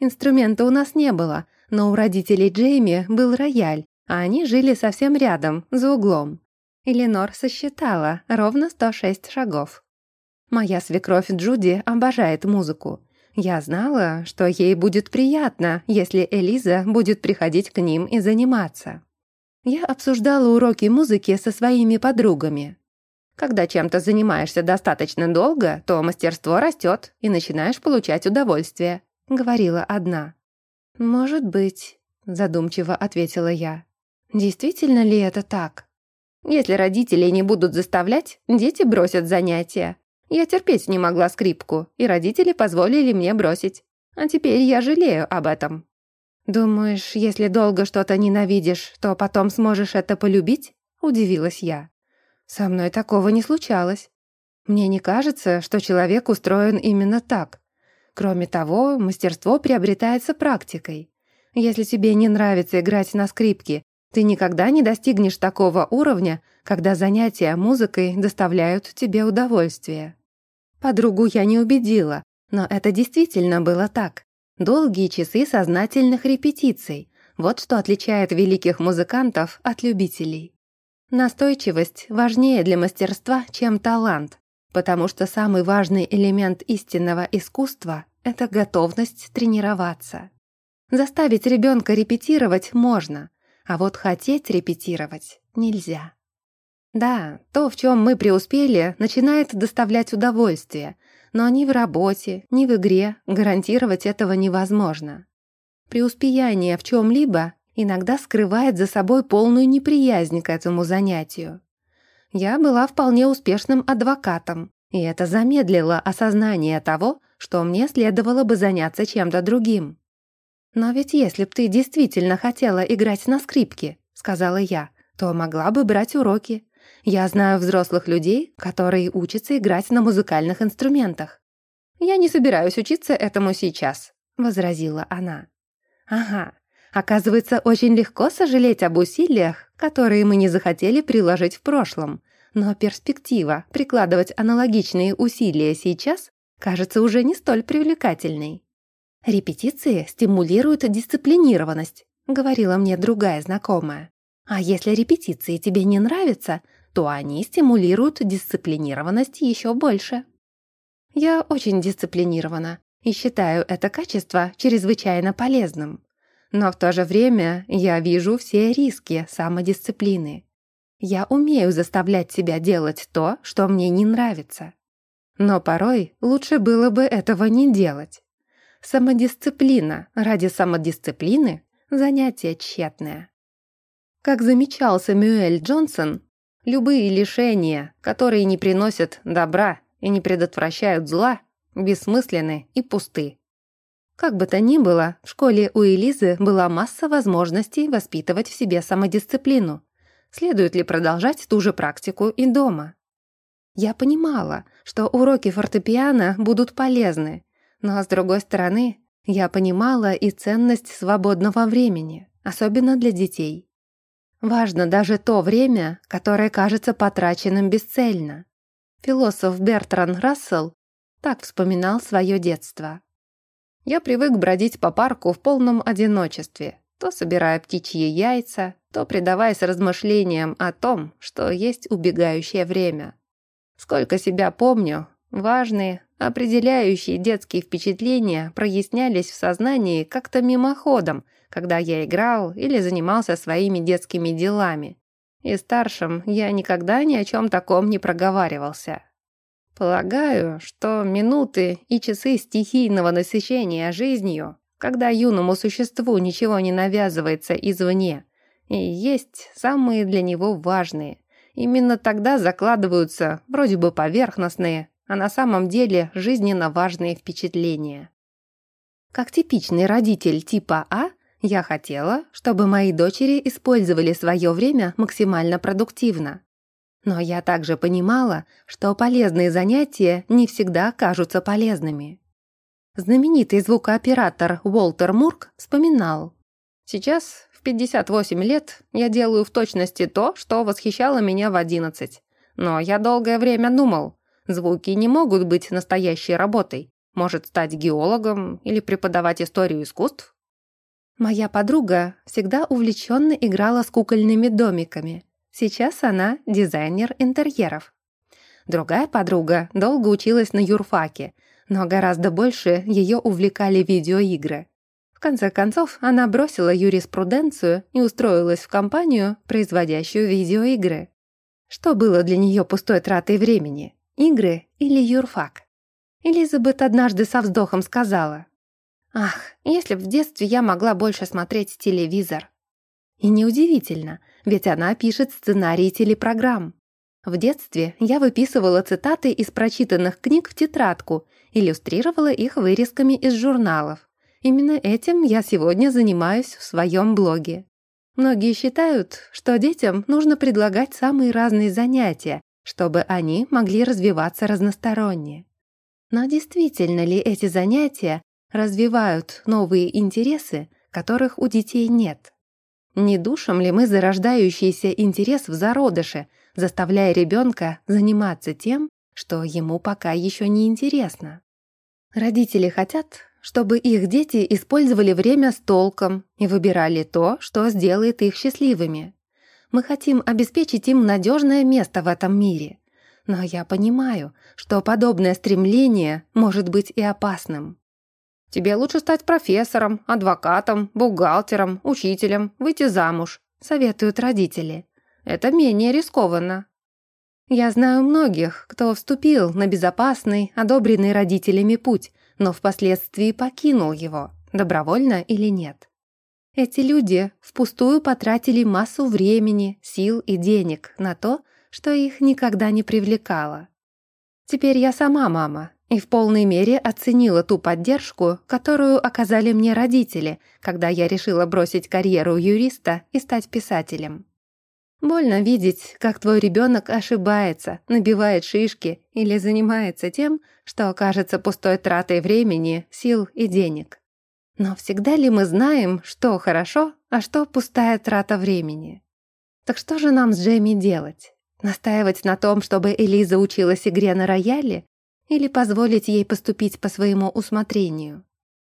Speaker 1: Инструмента у нас не было, но у родителей Джейми был рояль, а они жили совсем рядом, за углом. Эленор сосчитала ровно 106 шагов. Моя свекровь Джуди обожает музыку, я знала, что ей будет приятно, если Элиза будет приходить к ним и заниматься. Я обсуждала уроки музыки со своими подругами. Когда чем-то занимаешься достаточно долго, то мастерство растет и начинаешь получать удовольствие», — говорила одна. «Может быть», — задумчиво ответила я. «Действительно ли это так? Если родители не будут заставлять, дети бросят занятия. Я терпеть не могла скрипку, и родители позволили мне бросить. А теперь я жалею об этом. «Думаешь, если долго что-то ненавидишь, то потом сможешь это полюбить?» — удивилась я. «Со мной такого не случалось. Мне не кажется, что человек устроен именно так. Кроме того, мастерство приобретается практикой. Если тебе не нравится играть на скрипке, ты никогда не достигнешь такого уровня, когда занятия музыкой доставляют тебе удовольствие. Подругу я не убедила, но это действительно было так. Долгие часы сознательных репетиций — вот что отличает великих музыкантов от любителей. Настойчивость важнее для мастерства, чем талант, потому что самый важный элемент истинного искусства — это готовность тренироваться. Заставить ребенка репетировать можно, А вот хотеть репетировать нельзя. Да, то, в чем мы преуспели, начинает доставлять удовольствие, но ни в работе, ни в игре гарантировать этого невозможно. Преуспеяние в чем-либо иногда скрывает за собой полную неприязнь к этому занятию. Я была вполне успешным адвокатом, и это замедлило осознание того, что мне следовало бы заняться чем-то другим. «Но ведь если б ты действительно хотела играть на скрипке», — сказала я, «то могла бы брать уроки. Я знаю взрослых людей, которые учатся играть на музыкальных инструментах». «Я не собираюсь учиться этому сейчас», — возразила она. «Ага, оказывается, очень легко сожалеть об усилиях, которые мы не захотели приложить в прошлом, но перспектива прикладывать аналогичные усилия сейчас кажется уже не столь привлекательной. «Репетиции стимулируют дисциплинированность», — говорила мне другая знакомая. «А если репетиции тебе не нравятся, то они стимулируют дисциплинированность еще больше». Я очень дисциплинирована и считаю это качество чрезвычайно полезным. Но в то же время я вижу все риски самодисциплины. Я умею заставлять себя делать то, что мне не нравится. Но порой лучше было бы этого не делать. Самодисциплина ради самодисциплины – занятие тщетное. Как замечал Сэмюэль Джонсон, любые лишения, которые не приносят добра и не предотвращают зла, бессмысленны и пусты. Как бы то ни было, в школе у Элизы была масса возможностей воспитывать в себе самодисциплину. Следует ли продолжать ту же практику и дома? Я понимала, что уроки фортепиано будут полезны, но, с другой стороны, я понимала и ценность свободного времени, особенно для детей. Важно даже то время, которое кажется потраченным бесцельно. Философ Бертран Рассел так вспоминал свое детство. «Я привык бродить по парку в полном одиночестве, то собирая птичьи яйца, то предаваясь размышлениям о том, что есть убегающее время. Сколько себя помню, важные, определяющие детские впечатления прояснялись в сознании как-то мимоходом, когда я играл или занимался своими детскими делами. И старшим я никогда ни о чем таком не проговаривался. Полагаю, что минуты и часы стихийного насыщения жизнью, когда юному существу ничего не навязывается извне, и есть самые для него важные – Именно тогда закладываются вроде бы поверхностные, а на самом деле жизненно важные впечатления. Как типичный родитель типа А, я хотела, чтобы мои дочери использовали свое время максимально продуктивно. Но я также понимала, что полезные занятия не всегда кажутся полезными. Знаменитый звукооператор Уолтер Мурк вспоминал. «Сейчас в 58 лет я делаю в точности то, что восхищало меня в 11. Но я долгое время думал, звуки не могут быть настоящей работой. Может стать геологом или преподавать историю искусств? Моя подруга всегда увлеченно играла с кукольными домиками. Сейчас она дизайнер интерьеров. Другая подруга долго училась на юрфаке, но гораздо больше ее увлекали видеоигры. В конце концов, она бросила юриспруденцию и устроилась в компанию, производящую видеоигры. Что было для нее пустой тратой времени? Игры или юрфак? Элизабет однажды со вздохом сказала, «Ах, если б в детстве я могла больше смотреть телевизор». И неудивительно, ведь она пишет сценарии телепрограмм. В детстве я выписывала цитаты из прочитанных книг в тетрадку, иллюстрировала их вырезками из журналов. Именно этим я сегодня занимаюсь в своем блоге. Многие считают, что детям нужно предлагать самые разные занятия, чтобы они могли развиваться разносторонне. Но действительно ли эти занятия развивают новые интересы, которых у детей нет? Не душим ли мы зарождающийся интерес в зародыше, заставляя ребенка заниматься тем, что ему пока еще не интересно? Родители хотят, чтобы их дети использовали время с толком и выбирали то, что сделает их счастливыми. Мы хотим обеспечить им надежное место в этом мире. Но я понимаю, что подобное стремление может быть и опасным. Тебе лучше стать профессором, адвокатом, бухгалтером, учителем, выйти замуж, советуют родители. Это менее рискованно. Я знаю многих, кто вступил на безопасный, одобренный родителями путь, но впоследствии покинул его, добровольно или нет. Эти люди впустую потратили массу времени, сил и денег на то, что их никогда не привлекало. Теперь я сама мама и в полной мере оценила ту поддержку, которую оказали мне родители, когда я решила бросить карьеру юриста и стать писателем. Больно видеть, как твой ребенок ошибается, набивает шишки или занимается тем, что окажется пустой тратой времени, сил и денег. Но всегда ли мы знаем, что хорошо, а что пустая трата времени? Так что же нам с Джейми делать? Настаивать на том, чтобы Элиза училась игре на рояле? Или позволить ей поступить по своему усмотрению?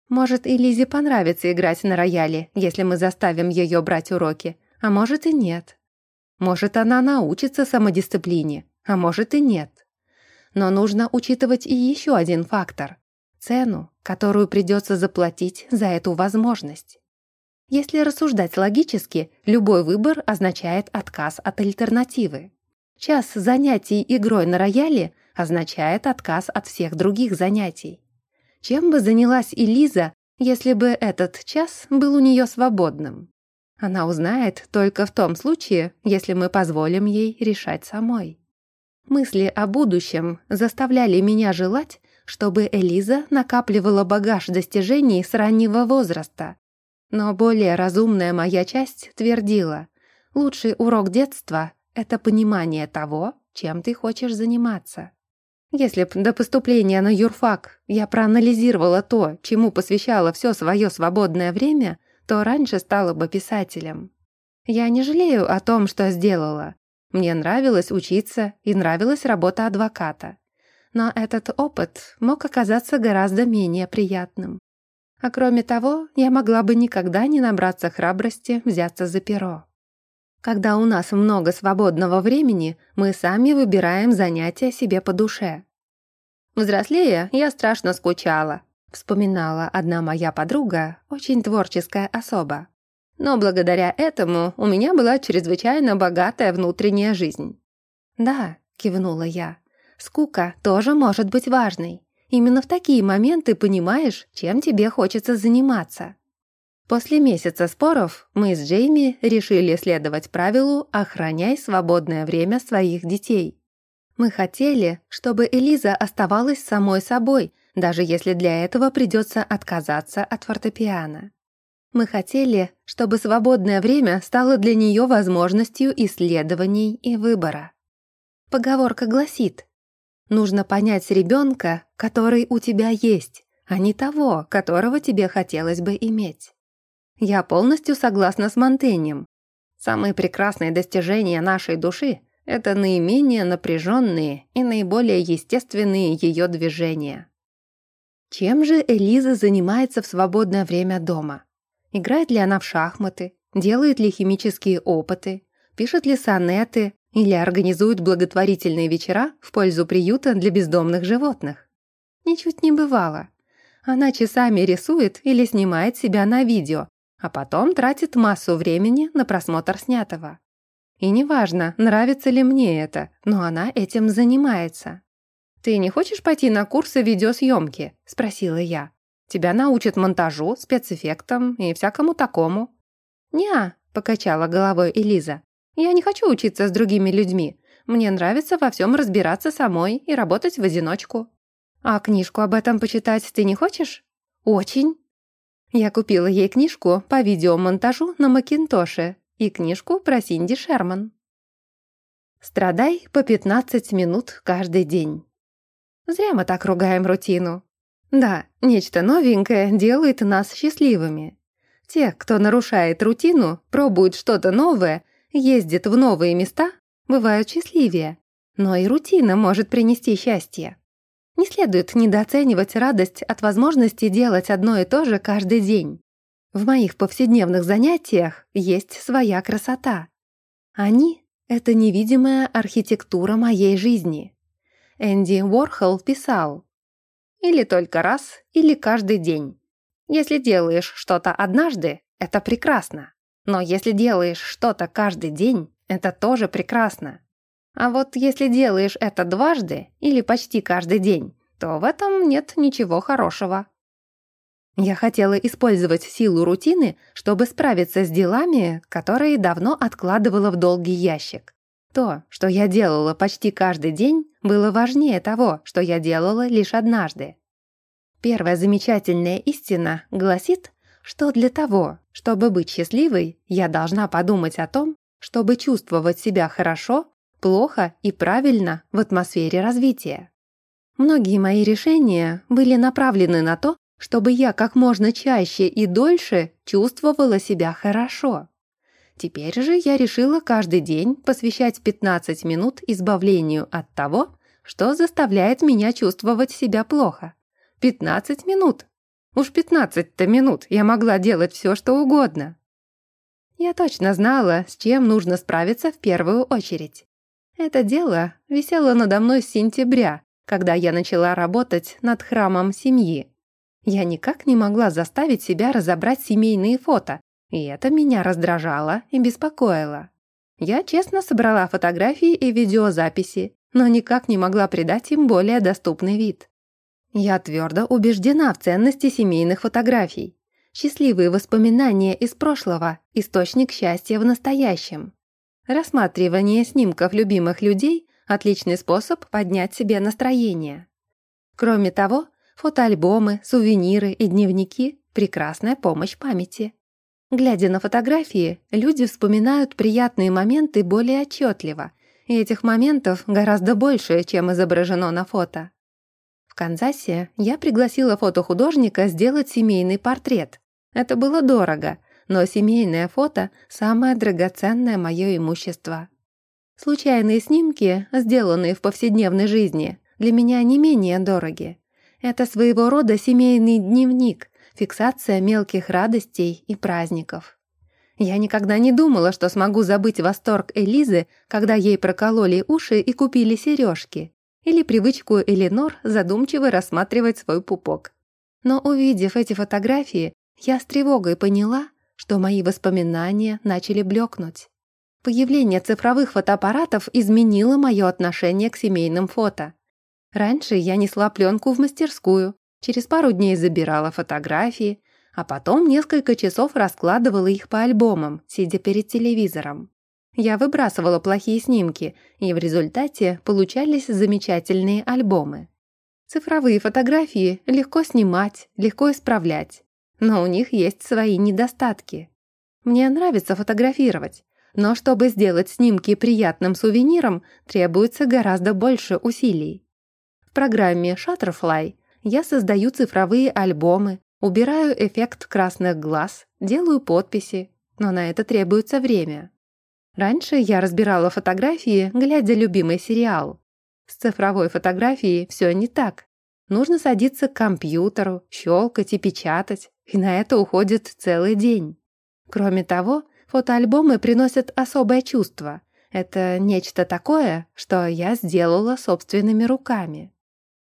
Speaker 1: Может, Элизе понравится играть на рояле, если мы заставим ее брать уроки, а может и нет. Может, она научится самодисциплине, а может и нет. Но нужно учитывать и еще один фактор – цену, которую придется заплатить за эту возможность. Если рассуждать логически, любой выбор означает отказ от альтернативы. Час занятий игрой на рояле означает отказ от всех других занятий. Чем бы занялась Элиза, если бы этот час был у нее свободным? Она узнает только в том случае, если мы позволим ей решать самой. Мысли о будущем заставляли меня желать, чтобы Элиза накапливала багаж достижений с раннего возраста. Но более разумная моя часть твердила, лучший урок детства — это понимание того, чем ты хочешь заниматься. Если б до поступления на юрфак я проанализировала то, чему посвящала все свое свободное время — то раньше стала бы писателем. Я не жалею о том, что сделала. Мне нравилось учиться и нравилась работа адвоката. Но этот опыт мог оказаться гораздо менее приятным. А кроме того, я могла бы никогда не набраться храбрости взяться за перо. Когда у нас много свободного времени, мы сами выбираем занятия себе по душе. Взрослея, я страшно скучала, Вспоминала одна моя подруга, очень творческая особа. Но благодаря этому у меня была чрезвычайно богатая внутренняя жизнь. «Да», — кивнула я, — «скука тоже может быть важной. Именно в такие моменты понимаешь, чем тебе хочется заниматься». После месяца споров мы с Джейми решили следовать правилу «охраняй свободное время своих детей». Мы хотели, чтобы Элиза оставалась самой собой, даже если для этого придется отказаться от фортепиано. Мы хотели, чтобы свободное время стало для нее возможностью исследований и выбора. Поговорка гласит, нужно понять ребенка, который у тебя есть, а не того, которого тебе хотелось бы иметь. Я полностью согласна с Монтенем. Самые прекрасные достижения нашей души — это наименее напряженные и наиболее естественные ее движения. Чем же Элиза занимается в свободное время дома? Играет ли она в шахматы? Делает ли химические опыты? Пишет ли сонеты? Или организует благотворительные вечера в пользу приюта для бездомных животных? Ничуть не бывало. Она часами рисует или снимает себя на видео, а потом тратит массу времени на просмотр снятого. И неважно, нравится ли мне это, но она этим занимается. «Ты не хочешь пойти на курсы видеосъемки?» — спросила я. «Тебя научат монтажу, спецэффектам и всякому такому». «Не-а», покачала головой Элиза. «Я не хочу учиться с другими людьми. Мне нравится во всем разбираться самой и работать в одиночку». «А книжку об этом почитать ты не хочешь?» «Очень». Я купила ей книжку по видеомонтажу на Макинтоше и книжку про Синди Шерман. «Страдай по 15 минут каждый день». Зря мы так ругаем рутину. Да, нечто новенькое делает нас счастливыми. Те, кто нарушает рутину, пробует что-то новое, ездит в новые места, бывают счастливее. Но и рутина может принести счастье. Не следует недооценивать радость от возможности делать одно и то же каждый день. В моих повседневных занятиях есть своя красота. Они — это невидимая архитектура моей жизни. Энди Уорхол писал «Или только раз, или каждый день. Если делаешь что-то однажды, это прекрасно. Но если делаешь что-то каждый день, это тоже прекрасно. А вот если делаешь это дважды или почти каждый день, то в этом нет ничего хорошего. Я хотела использовать силу рутины, чтобы справиться с делами, которые давно откладывала в долгий ящик. То, что я делала почти каждый день, было важнее того, что я делала лишь однажды. Первая замечательная истина гласит, что для того, чтобы быть счастливой, я должна подумать о том, чтобы чувствовать себя хорошо, плохо и правильно в атмосфере развития. Многие мои решения были направлены на то, чтобы я как можно чаще и дольше чувствовала себя хорошо. Теперь же я решила каждый день посвящать 15 минут избавлению от того, что заставляет меня чувствовать себя плохо. 15 минут. Уж 15-то минут я могла делать все, что угодно. Я точно знала, с чем нужно справиться в первую очередь. Это дело висело надо мной с сентября, когда я начала работать над храмом семьи. Я никак не могла заставить себя разобрать семейные фото, и это меня раздражало и беспокоило. Я честно собрала фотографии и видеозаписи, но никак не могла придать им более доступный вид. Я твердо убеждена в ценности семейных фотографий. Счастливые воспоминания из прошлого – источник счастья в настоящем. Рассматривание снимков любимых людей – отличный способ поднять себе настроение. Кроме того, Фотоальбомы, сувениры и дневники – прекрасная помощь памяти. Глядя на фотографии, люди вспоминают приятные моменты более отчетливо, и этих моментов гораздо больше, чем изображено на фото. В Канзасе я пригласила фотохудожника сделать семейный портрет. Это было дорого, но семейное фото – самое драгоценное мое имущество. Случайные снимки, сделанные в повседневной жизни, для меня не менее дороги. Это своего рода семейный дневник, фиксация мелких радостей и праздников. Я никогда не думала, что смогу забыть восторг Элизы, когда ей прокололи уши и купили сережки, или привычку Эленор задумчиво рассматривать свой пупок. Но увидев эти фотографии, я с тревогой поняла, что мои воспоминания начали блекнуть. Появление цифровых фотоаппаратов изменило мое отношение к семейным фото. Раньше я несла пленку в мастерскую, через пару дней забирала фотографии, а потом несколько часов раскладывала их по альбомам, сидя перед телевизором. Я выбрасывала плохие снимки, и в результате получались замечательные альбомы. Цифровые фотографии легко снимать, легко исправлять, но у них есть свои недостатки. Мне нравится фотографировать, но чтобы сделать снимки приятным сувениром, требуется гораздо больше усилий. В программе Shutterfly я создаю цифровые альбомы, убираю эффект красных глаз, делаю подписи, но на это требуется время. Раньше я разбирала фотографии, глядя любимый сериал. С цифровой фотографией все не так. Нужно садиться к компьютеру, щелкать и печатать, и на это уходит целый день. Кроме того, фотоальбомы приносят особое чувство. Это нечто такое, что я сделала собственными руками.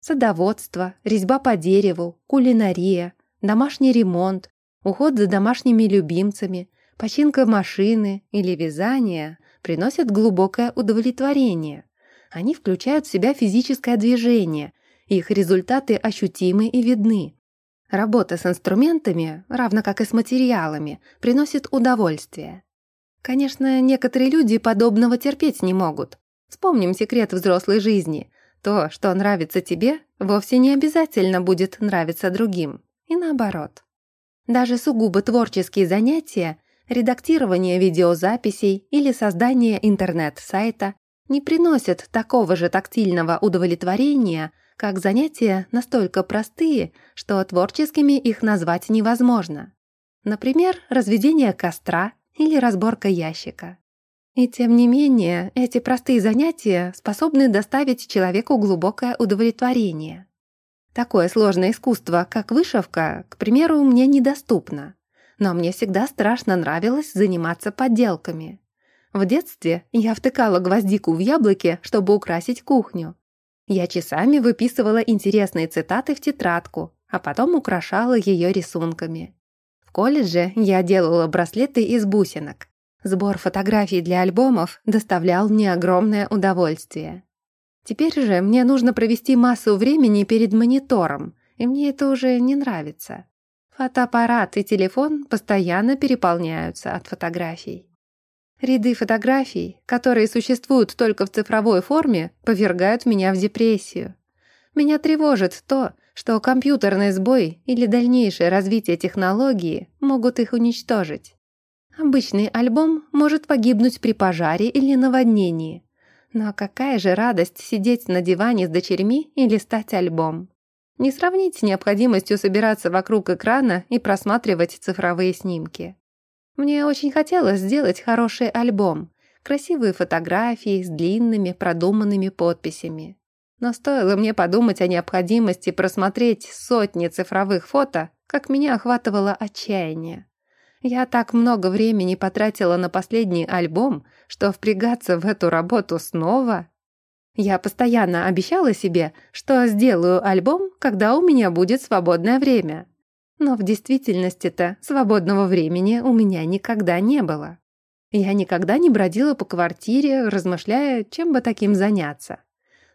Speaker 1: Садоводство, резьба по дереву, кулинария, домашний ремонт, уход за домашними любимцами, починка машины или вязание приносят глубокое удовлетворение. Они включают в себя физическое движение, их результаты ощутимы и видны. Работа с инструментами, равно как и с материалами, приносит удовольствие. Конечно, некоторые люди подобного терпеть не могут. Вспомним секрет взрослой жизни. То, что нравится тебе, вовсе не обязательно будет нравиться другим. И наоборот. Даже сугубо творческие занятия, редактирование видеозаписей или создание интернет-сайта не приносят такого же тактильного удовлетворения, как занятия настолько простые, что творческими их назвать невозможно. Например, разведение костра или разборка ящика. И тем не менее, эти простые занятия способны доставить человеку глубокое удовлетворение. Такое сложное искусство, как вышивка, к примеру, мне недоступно. Но мне всегда страшно нравилось заниматься подделками. В детстве я втыкала гвоздику в яблоке, чтобы украсить кухню. Я часами выписывала интересные цитаты в тетрадку, а потом украшала ее рисунками. В колледже я делала браслеты из бусинок. Сбор фотографий для альбомов доставлял мне огромное удовольствие. Теперь же мне нужно провести массу времени перед монитором, и мне это уже не нравится. Фотоаппарат и телефон постоянно переполняются от фотографий. Ряды фотографий, которые существуют только в цифровой форме, повергают меня в депрессию. Меня тревожит то, что компьютерный сбой или дальнейшее развитие технологии могут их уничтожить. Обычный альбом может погибнуть при пожаре или наводнении. Но какая же радость сидеть на диване с дочерьми и листать альбом. Не сравнить с необходимостью собираться вокруг экрана и просматривать цифровые снимки. Мне очень хотелось сделать хороший альбом, красивые фотографии с длинными продуманными подписями. Но стоило мне подумать о необходимости просмотреть сотни цифровых фото, как меня охватывало отчаяние. Я так много времени потратила на последний альбом, что впрягаться в эту работу снова... Я постоянно обещала себе, что сделаю альбом, когда у меня будет свободное время. Но в действительности-то свободного времени у меня никогда не было. Я никогда не бродила по квартире, размышляя, чем бы таким заняться.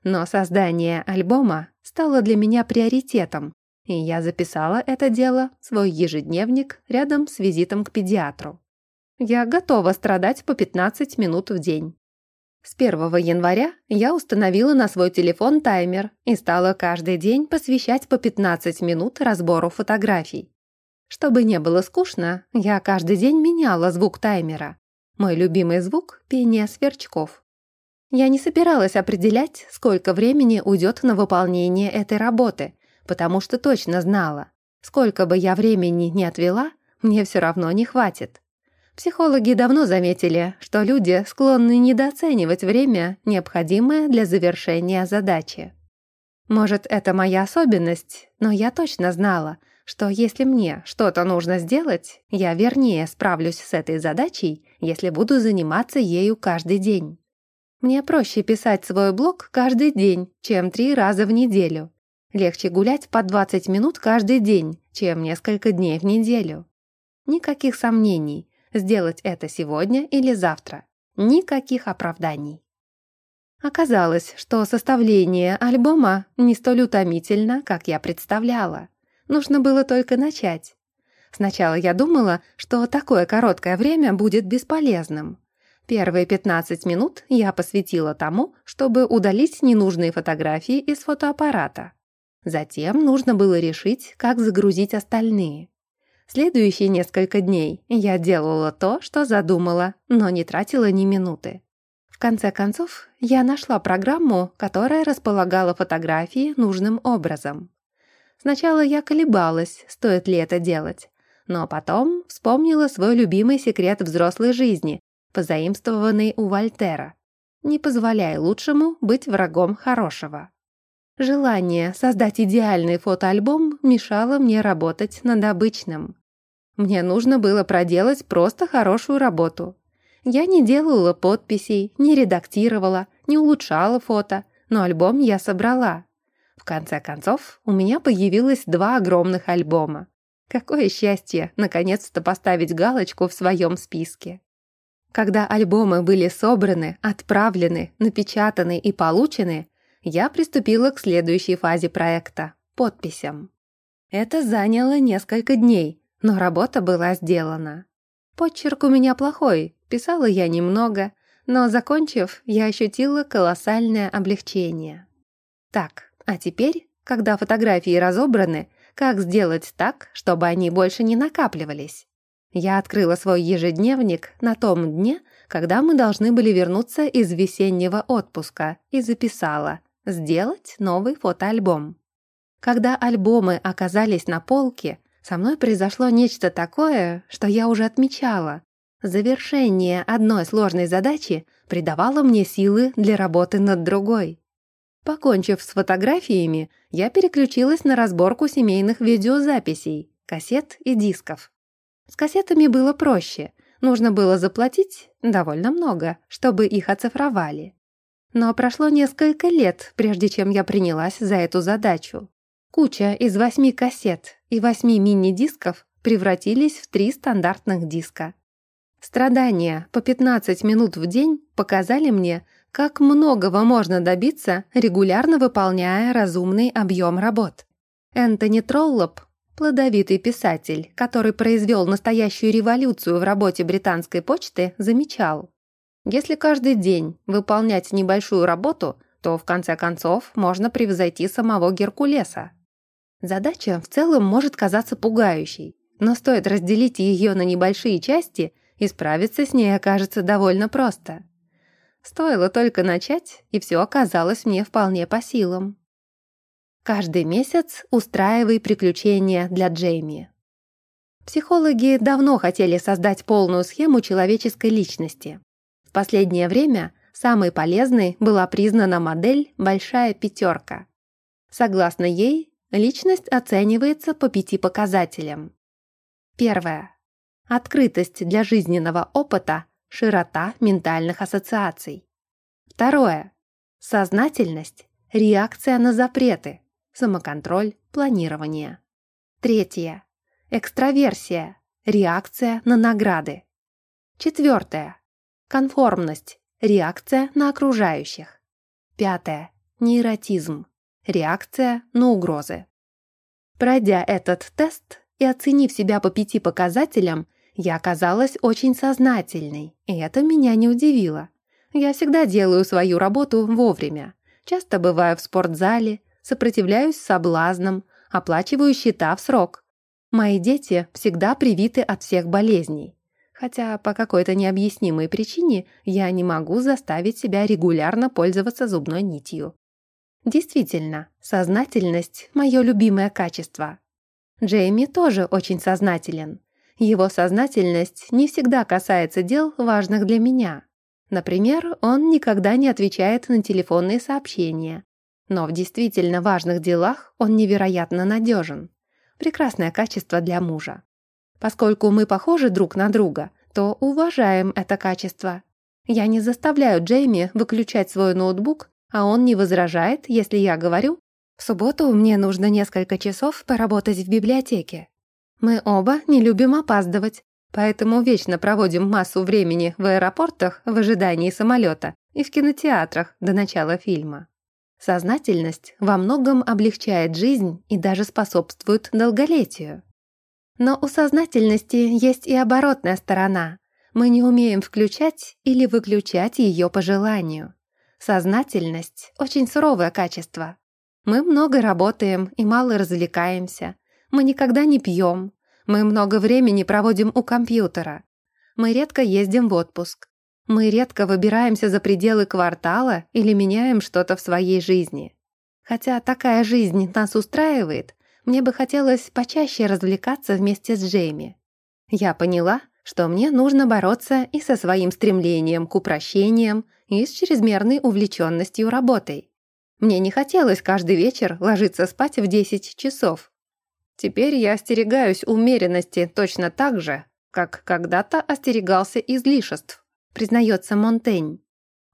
Speaker 1: Но создание альбома стало для меня приоритетом, и я записала это дело в свой ежедневник рядом с визитом к педиатру. Я готова страдать по 15 минут в день. С 1 января я установила на свой телефон таймер и стала каждый день посвящать по 15 минут разбору фотографий. Чтобы не было скучно, я каждый день меняла звук таймера. Мой любимый звук — пение сверчков. Я не собиралась определять, сколько времени уйдет на выполнение этой работы — потому что точно знала, сколько бы я времени не отвела, мне все равно не хватит. Психологи давно заметили, что люди склонны недооценивать время, необходимое для завершения задачи. Может, это моя особенность, но я точно знала, что если мне что-то нужно сделать, я вернее справлюсь с этой задачей, если буду заниматься ею каждый день. Мне проще писать свой блог каждый день, чем три раза в неделю. Легче гулять по 20 минут каждый день, чем несколько дней в неделю. Никаких сомнений, сделать это сегодня или завтра. Никаких оправданий. Оказалось, что составление альбома не столь утомительно, как я представляла. Нужно было только начать. Сначала я думала, что такое короткое время будет бесполезным. Первые 15 минут я посвятила тому, чтобы удалить ненужные фотографии из фотоаппарата. Затем нужно было решить, как загрузить остальные. Следующие несколько дней я делала то, что задумала, но не тратила ни минуты. В конце концов, я нашла программу, которая располагала фотографии нужным образом. Сначала я колебалась, стоит ли это делать, но потом вспомнила свой любимый секрет взрослой жизни, позаимствованный у Вольтера. «Не позволяй лучшему быть врагом хорошего». Желание создать идеальный фотоальбом мешало мне работать над обычным. Мне нужно было проделать просто хорошую работу. Я не делала подписей, не редактировала, не улучшала фото, но альбом я собрала. В конце концов, у меня появилось два огромных альбома. Какое счастье, наконец-то поставить галочку в своем списке. Когда альбомы были собраны, отправлены, напечатаны и получены, я приступила к следующей фазе проекта — подписям. Это заняло несколько дней, но работа была сделана. Подчерк у меня плохой, писала я немного, но, закончив, я ощутила колоссальное облегчение. Так, а теперь, когда фотографии разобраны, как сделать так, чтобы они больше не накапливались? Я открыла свой ежедневник на том дне, когда мы должны были вернуться из весеннего отпуска, и записала сделать новый фотоальбом. Когда альбомы оказались на полке, со мной произошло нечто такое, что я уже отмечала. Завершение одной сложной задачи придавало мне силы для работы над другой. Покончив с фотографиями, я переключилась на разборку семейных видеозаписей, кассет и дисков. С кассетами было проще. Нужно было заплатить довольно много, чтобы их оцифровали. Но прошло несколько лет, прежде чем я принялась за эту задачу. Куча из восьми кассет и восьми мини-дисков превратились в три стандартных диска. Страдания по 15 минут в день показали мне, как многого можно добиться, регулярно выполняя разумный объем работ. Энтони Троллоп, плодовитый писатель, который произвел настоящую революцию в работе британской почты, замечал, если каждый день выполнять небольшую работу, то в конце концов можно превзойти самого Геркулеса. Задача в целом может казаться пугающей, но стоит разделить ее на небольшие части, и справиться с ней окажется довольно просто. Стоило только начать, и все оказалось мне вполне по силам. Каждый месяц устраивай приключения для Джейми. Психологи давно хотели создать полную схему человеческой личности. Последнее время самой полезной была признана модель «Большая пятерка». Согласно ей, личность оценивается по пяти показателям. Первое. Открытость для жизненного опыта широта ментальных ассоциаций. Второе. Сознательность, реакция на запреты, самоконтроль, планирование. Третье. Экстраверсия, реакция на награды. Четвертое. Конформность, реакция на окружающих. Пятое. Нейротизм, реакция на угрозы. Пройдя этот тест и оценив себя по пяти показателям, я оказалась очень сознательной, и это меня не удивило. Я всегда делаю свою работу вовремя. Часто бываю в спортзале, сопротивляюсь соблазнам, оплачиваю счета в срок. Мои дети всегда привиты от всех болезней. Хотя по какой-то необъяснимой причине я не могу заставить себя регулярно пользоваться зубной нитью. Действительно, сознательность – мое любимое качество. Джейми тоже очень сознателен. Его сознательность не всегда касается дел, важных для меня. Например, он никогда не отвечает на телефонные сообщения. Но в действительно важных делах он невероятно надежен. Прекрасное качество для мужа. Поскольку мы похожи друг на друга, то уважаем это качество. Я не заставляю Джейми выключать свой ноутбук, а он не возражает, если я говорю, «В субботу мне нужно несколько часов поработать в библиотеке». Мы оба не любим опаздывать, поэтому вечно проводим массу времени в аэропортах в ожидании самолета и в кинотеатрах до начала фильма. Сознательность во многом облегчает жизнь и даже способствует долголетию. Но у сознательности есть и оборотная сторона. Мы не умеем включать или выключать ее по желанию. Сознательность – очень суровое качество. Мы много работаем и мало развлекаемся, мы никогда не пьем. Мы много времени проводим у компьютера. Мы редко ездим в отпуск. Мы редко выбираемся за пределы квартала или меняем что-то в своей жизни. Хотя такая жизнь нас устраивает, мне бы хотелось почаще развлекаться вместе с Джейми. Я поняла, что мне нужно бороться и со своим стремлением к упрощениям, и с чрезмерной увлеченностью работой. Мне не хотелось каждый вечер ложиться спать в 10 часов, Теперь я остерегаюсь умеренности точно так же, как когда-то остерегался излишеств, признается Монтень.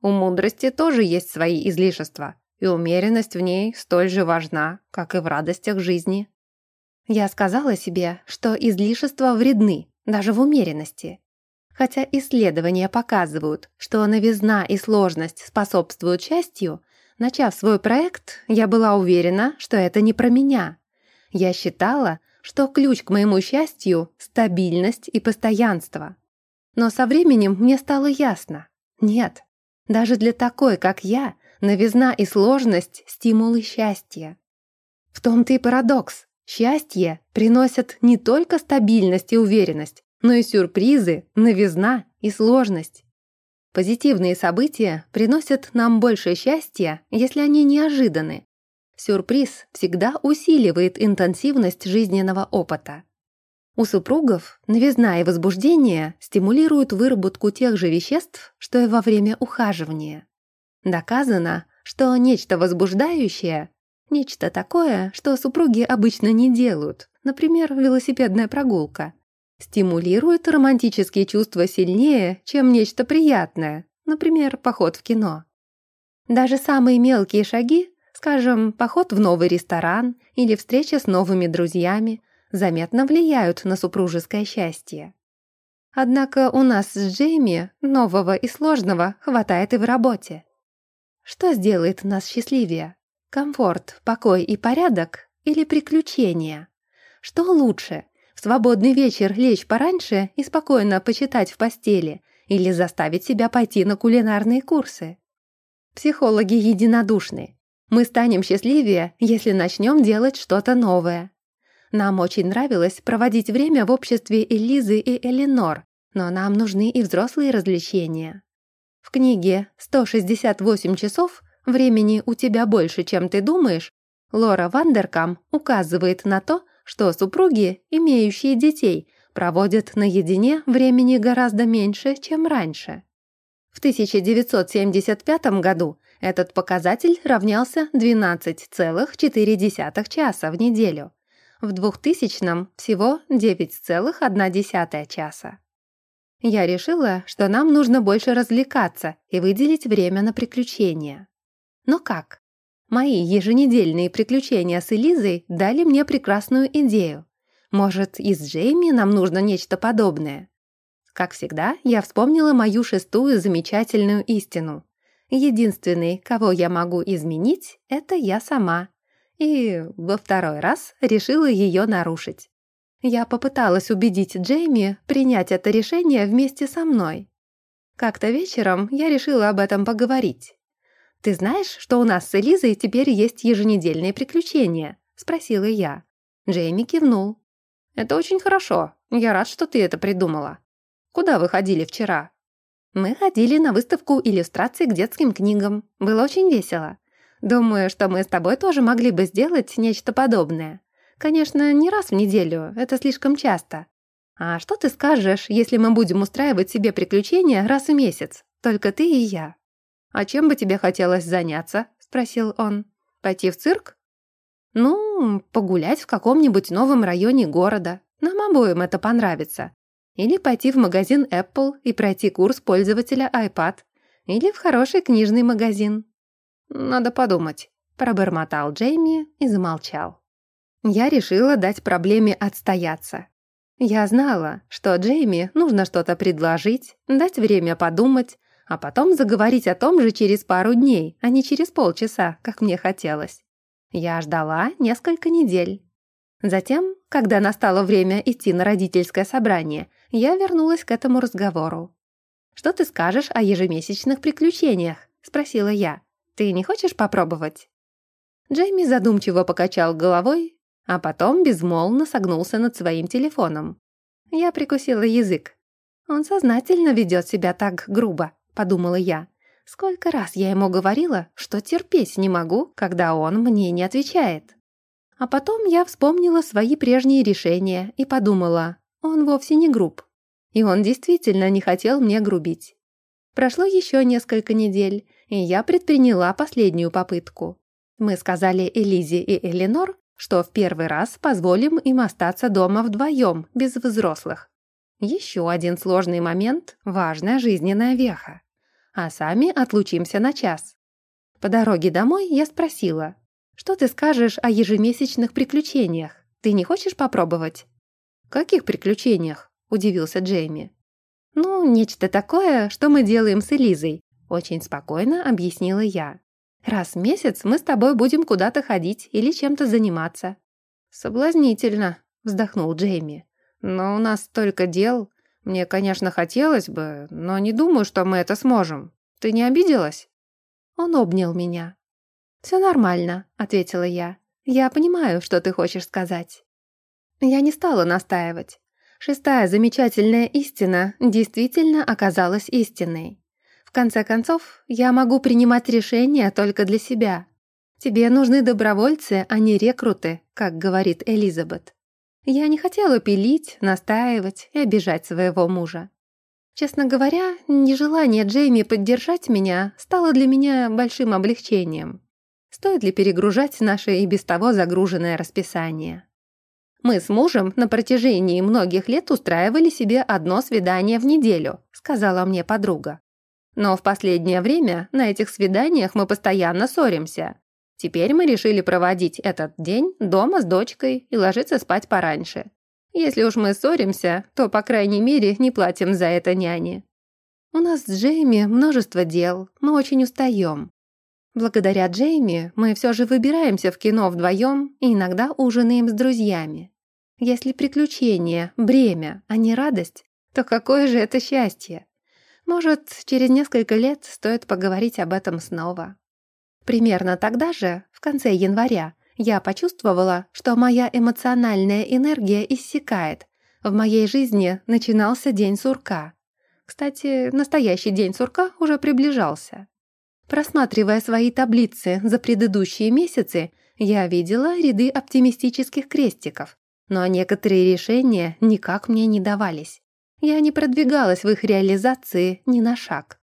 Speaker 1: У мудрости тоже есть свои излишества, и умеренность в ней столь же важна, как и в радостях жизни. Я сказала себе, что излишества вредны, даже в умеренности. Хотя исследования показывают, что новизна и сложность способствуют счастью, начав свой проект, я была уверена, что это не про меня – я считала, что ключ к моему счастью — стабильность и постоянство. Но со временем мне стало ясно. Нет, даже для такой, как я, новизна и сложность — стимулы счастья. В том-то и парадокс. Счастье приносят не только стабильность и уверенность, но и сюрпризы, новизна и сложность. Позитивные события приносят нам больше счастья, если они неожиданны, Сюрприз всегда усиливает интенсивность жизненного опыта. У супругов новизна и возбуждение стимулируют выработку тех же веществ, что и во время ухаживания. Доказано, что нечто возбуждающее, нечто такое, что супруги обычно не делают, например, велосипедная прогулка, стимулирует романтические чувства сильнее, чем нечто приятное, например, поход в кино. Даже самые мелкие шаги Скажем, поход в новый ресторан или встреча с новыми друзьями заметно влияют на супружеское счастье. Однако у нас с Джейми нового и сложного хватает и в работе. Что сделает нас счастливее? Комфорт, покой и порядок или приключения? Что лучше? В свободный вечер лечь пораньше и спокойно почитать в постели или заставить себя пойти на кулинарные курсы? Психологи единодушны. Мы станем счастливее, если начнем делать что-то новое. Нам очень нравилось проводить время в обществе Элизы и Эленор, но нам нужны и взрослые развлечения. В книге «168 часов. Времени у тебя больше, чем ты думаешь» Лора Вандеркам указывает на то, что супруги, имеющие детей, проводят наедине времени гораздо меньше, чем раньше. В 1975 году этот показатель равнялся 12,4 часа в неделю, в 2000-м всего 9,1 часа. Я решила, что нам нужно больше развлекаться и выделить время на приключения. Но как? Мои еженедельные приключения с Элизой дали мне прекрасную идею. Может, и с Джейми нам нужно нечто подобное? Как всегда, я вспомнила мою шестую замечательную истину. Единственный, кого я могу изменить, это я сама. И во второй раз решила ее нарушить. Я попыталась убедить Джейми принять это решение вместе со мной. Как-то вечером я решила об этом поговорить. «Ты знаешь, что у нас с Элизой теперь есть еженедельные приключения?» — спросила я. Джейми кивнул. «Это очень хорошо. Я рад, что ты это придумала. Куда вы ходили вчера?» «Мы ходили на выставку иллюстраций к детским книгам. Было очень весело. Думаю, что мы с тобой тоже могли бы сделать нечто подобное. Конечно, не раз в неделю, это слишком часто. А что ты скажешь, если мы будем устраивать себе приключения раз в месяц, только ты и я? А чем бы тебе хотелось заняться? спросил он. Пойти в цирк? Ну, погулять в каком-нибудь новом районе города. Нам обоим это понравится. Или пойти в магазин Apple и пройти курс пользователя iPad. Или в хороший книжный магазин. Надо подумать, пробормотал Джейми и замолчал. Я решила дать проблеме отстояться. Я знала, что Джейми нужно что-то предложить, дать время подумать, а потом заговорить о том же через пару дней, а не через полчаса, как мне хотелось. Я ждала несколько недель. Затем, когда настало время идти на родительское собрание, я вернулась к этому разговору. «Что ты скажешь о ежемесячных приключениях?» — спросила я. «Ты не хочешь попробовать?» Джейми задумчиво покачал головой а потом безмолвно согнулся над своим телефоном. Я прикусила язык. «Он сознательно ведет себя так грубо», — подумала я. «Сколько раз я ему говорила, что терпеть не могу, когда он мне не отвечает». А потом я вспомнила свои прежние решения и подумала, он вовсе не груб. И он действительно не хотел мне грубить. Прошло еще несколько недель, и я предприняла последнюю попытку. Мы сказали Элизе и Эленор, что в первый раз позволим им остаться дома вдвоем, без взрослых. Еще один сложный момент – важная жизненная веха. А сами отлучимся на час. По дороге домой я спросила, «Что ты скажешь о ежемесячных приключениях? Ты не хочешь попробовать?» «Каких приключениях?» – удивился Джейми. «Ну, нечто такое, что мы делаем с Элизой», – очень спокойно объяснила я. Раз в месяц мы с тобой будем куда-то ходить или чем-то заниматься». «Соблазнительно», — вздохнул Джейми. «Но у нас столько дел. Мне, конечно, хотелось бы, но не думаю, что мы это сможем. Ты не обиделась?» Он обнял меня. «Все нормально», — ответила я. «Я понимаю, что ты хочешь сказать». Я не стала настаивать. Шестая замечательная истина действительно оказалась истинной. В конце концов, я могу принимать решения только для себя. Тебе нужны добровольцы, а не рекруты, как говорит Элизабет. Я не хотела пилить, настаивать и обижать своего мужа. Честно говоря, нежелание Джейми поддержать меня стало для меня большим облегчением. Стоит ли перегружать наше и без того загруженное расписание? Мы с мужем на протяжении многих лет устраивали себе одно свидание в неделю, сказала мне подруга. Но в последнее время на этих свиданиях мы постоянно ссоримся. Теперь мы решили проводить этот день дома с дочкой и ложиться спать пораньше. Если уж мы ссоримся, то, по крайней мере, не платим за это няне. У нас с Джейми множество дел, мы очень устаем. Благодаря Джейми мы все же выбираемся в кино вдвоем и иногда ужинаем с друзьями. Если приключение – бремя, а не радость, то какое же это счастье? Может, через несколько лет стоит поговорить об этом снова. Примерно тогда же, в конце января, я почувствовала, что моя эмоциональная энергия иссякает. В моей жизни начинался день сурка. Кстати, настоящий день сурка уже приближался. Просматривая свои таблицы за предыдущие месяцы, я видела ряды оптимистических крестиков, но некоторые решения никак мне не давались. Я не продвигалась в их реализации ни на шаг.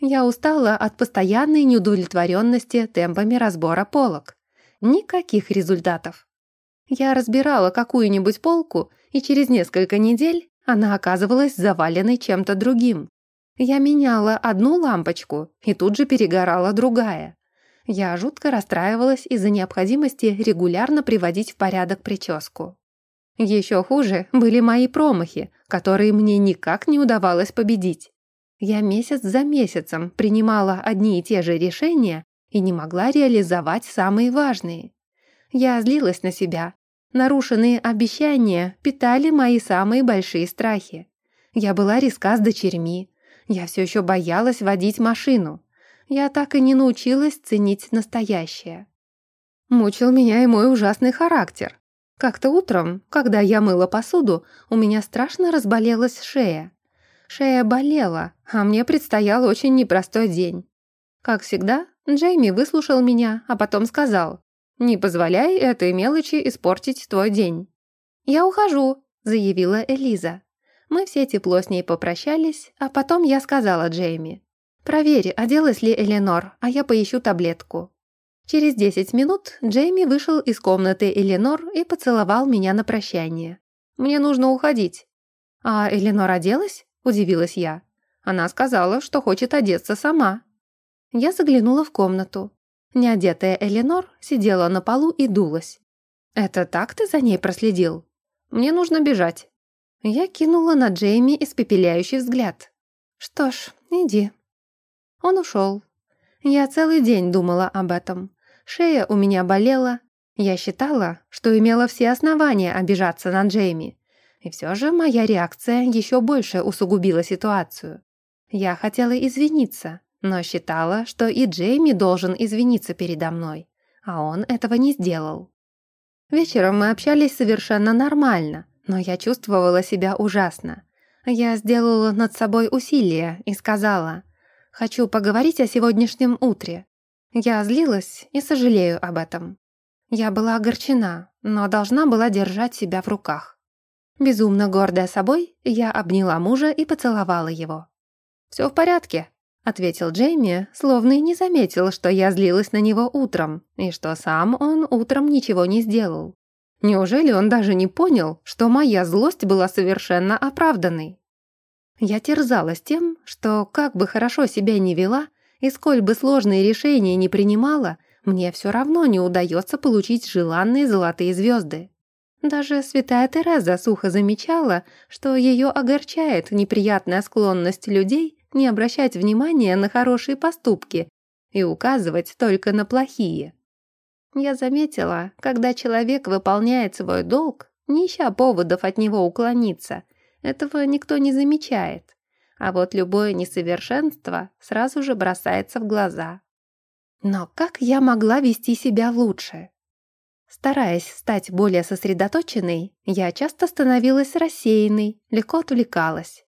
Speaker 1: Я устала от постоянной неудовлетворенности темпами разбора полок. Никаких результатов. Я разбирала какую-нибудь полку, и через несколько недель она оказывалась заваленной чем-то другим. Я меняла одну лампочку, и тут же перегорала другая. Я жутко расстраивалась из-за необходимости регулярно приводить в порядок прическу. Еще хуже были мои промахи, которые мне никак не удавалось победить. Я месяц за месяцем принимала одни и те же решения и не могла реализовать самые важные. Я злилась на себя. Нарушенные обещания питали мои самые большие страхи. Я была риска с дочерьми, я все еще боялась водить машину. Я так и не научилась ценить настоящее. Мучил меня и мой ужасный характер. Как-то утром, когда я мыла посуду, у меня страшно разболелась шея. Шея болела, а мне предстоял очень непростой день. Как всегда, Джейми выслушал меня, а потом сказал, «Не позволяй этой мелочи испортить твой день». «Я ухожу», — заявила Элиза. Мы все тепло с ней попрощались, а потом я сказала Джейми. «Проверь, оделась ли Эленор, а я поищу таблетку». Через десять минут Джейми вышел из комнаты Эленор и поцеловал меня на прощание. «Мне нужно уходить». «А Эленор оделась?» – удивилась я. Она сказала, что хочет одеться сама. Я заглянула в комнату. Неодетая Эленор сидела на полу и дулась. «Это так ты за ней проследил?» «Мне нужно бежать», я кинула на Джейми испепеляющий взгляд. «Что ж, иди». Он ушел. Я целый день думала об этом. Шея у меня болела. Я считала, что имела все основания обижаться на Джейми. И все же моя реакция еще больше усугубила ситуацию. Я хотела извиниться, но считала, что и Джейми должен извиниться передо мной, а он этого не сделал. Вечером мы общались совершенно нормально, но я чувствовала себя ужасно. Я сделала над собой усилие и сказала, «Хочу поговорить о сегодняшнем утре». Я злилась и сожалею об этом. Я была огорчена, но должна была держать себя в руках. Безумно гордая собой, я обняла мужа и поцеловала его. «Все в порядке», — ответил Джейми, словно и не заметил, что я злилась на него утром, и что сам он утром ничего не сделал. Неужели он даже не понял, что моя злость была совершенно оправданной? Я терзалась тем, что как бы хорошо себя не вела и сколь бы сложные решения не принимала, мне все равно не удается получить желанные золотые звезды. Даже святая Тереза сухо замечала, что ее огорчает неприятная склонность людей не обращать внимания на хорошие поступки и указывать только на плохие. Я заметила, когда человек выполняет свой долг, не ища поводов от него уклониться, этого никто не замечает. А вот любое несовершенство сразу же бросается в глаза. Но как я могла вести себя лучше? Стараясь стать более сосредоточенной, я часто становилась рассеянной, легко отвлекалась.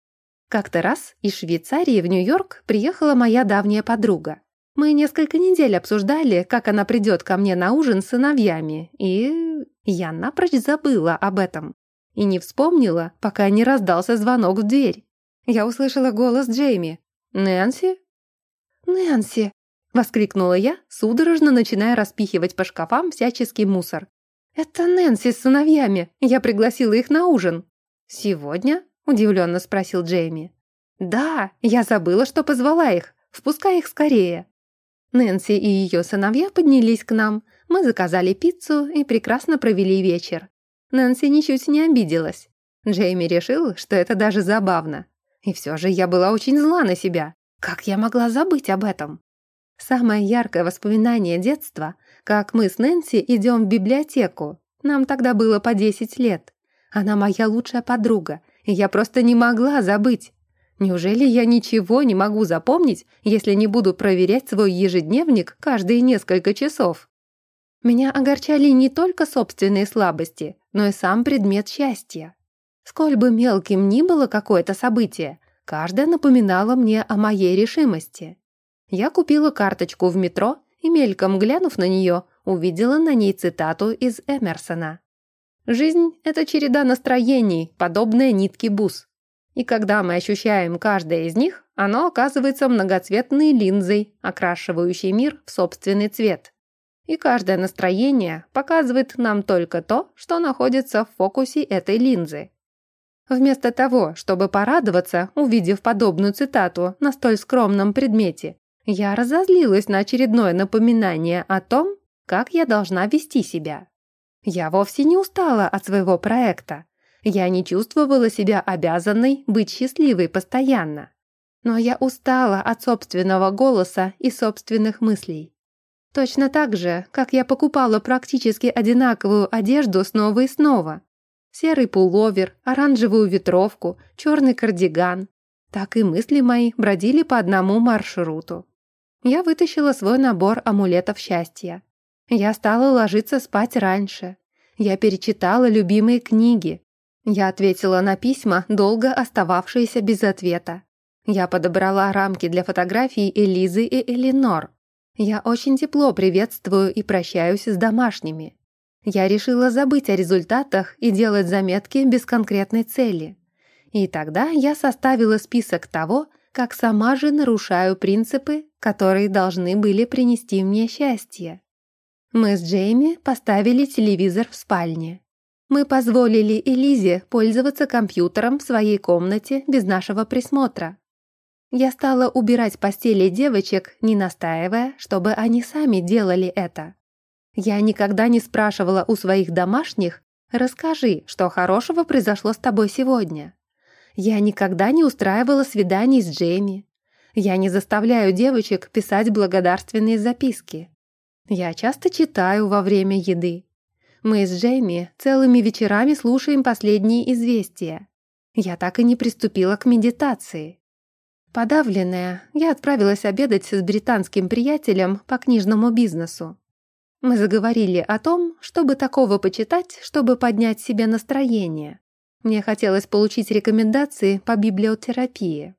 Speaker 1: Как-то раз из Швейцарии в Нью-Йорк приехала моя давняя подруга. Мы несколько недель обсуждали, как она придет ко мне на ужин с сыновьями, и я напрочь забыла об этом. И не вспомнила, пока не раздался звонок в дверь. Я услышала голос Джейми. «Нэнси?» «Нэнси!» — воскликнула я, судорожно начиная распихивать по шкафам всяческий мусор. «Это Нэнси с сыновьями. Я пригласила их на ужин». «Сегодня?» — удивленно спросил Джейми. «Да, я забыла, что позвала их. Впускай их скорее». Нэнси и ее сыновья поднялись к нам, мы заказали пиццу и прекрасно провели вечер. Нэнси ничуть не обиделась. Джейми решил, что это даже забавно. И все же я была очень зла на себя. Как я могла забыть об этом? Самое яркое воспоминание детства, как мы с Нэнси идем в библиотеку. Нам тогда было по 10 лет. Она моя лучшая подруга, и я просто не могла забыть. Неужели я ничего не могу запомнить, если не буду проверять свой ежедневник каждые несколько часов? Меня огорчали не только собственные слабости, но и сам предмет счастья. Сколь бы мелким ни было какое-то событие, каждое напоминало мне о моей решимости. Я купила карточку в метро и, мельком глянув на нее, увидела на ней цитату из Эмерсона. «Жизнь — это череда настроений, подобная нитке бус. И когда мы ощущаем каждое из них, оно оказывается многоцветной линзой, окрашивающей мир в собственный цвет. И каждое настроение показывает нам только то, что находится в фокусе этой линзы. Вместо того, чтобы порадоваться, увидев подобную цитату на столь скромном предмете, я разозлилась на очередное напоминание о том, как я должна вести себя. Я вовсе не устала от своего проекта. Я не чувствовала себя обязанной быть счастливой постоянно. Но я устала от собственного голоса и собственных мыслей. Точно так же, как я покупала практически одинаковую одежду снова и снова. Серый пуловер, оранжевую ветровку, черный кардиган. Так и мысли мои бродили по одному маршруту. Я вытащила свой набор амулетов счастья. Я стала ложиться спать раньше. Я перечитала любимые книги, я ответила на письма, долго остававшиеся без ответа. Я подобрала рамки для фотографий Элизы и Элинор. Я очень тепло приветствую и прощаюсь с домашними. Я решила забыть о результатах и делать заметки без конкретной цели. И тогда я составила список того, как сама же нарушаю принципы, которые должны были принести мне счастье. Мы с Джейми поставили телевизор в спальне. Мы позволили Элизе пользоваться компьютером в своей комнате без нашего присмотра. Я стала убирать постели девочек, не настаивая, чтобы они сами делали это. Я никогда не спрашивала у своих домашних «Расскажи, что хорошего произошло с тобой сегодня». Я никогда не устраивала свиданий с Джейми. Я не заставляю девочек писать благодарственные записки. Я часто читаю во время еды. Мы с Джейми целыми вечерами слушаем последние известия. Я так и не приступила к медитации. Подавленная, я отправилась обедать с британским приятелем по книжному бизнесу. Мы заговорили о том, чтобы такого почитать, чтобы поднять себе настроение. Мне хотелось получить рекомендации по библиотерапии.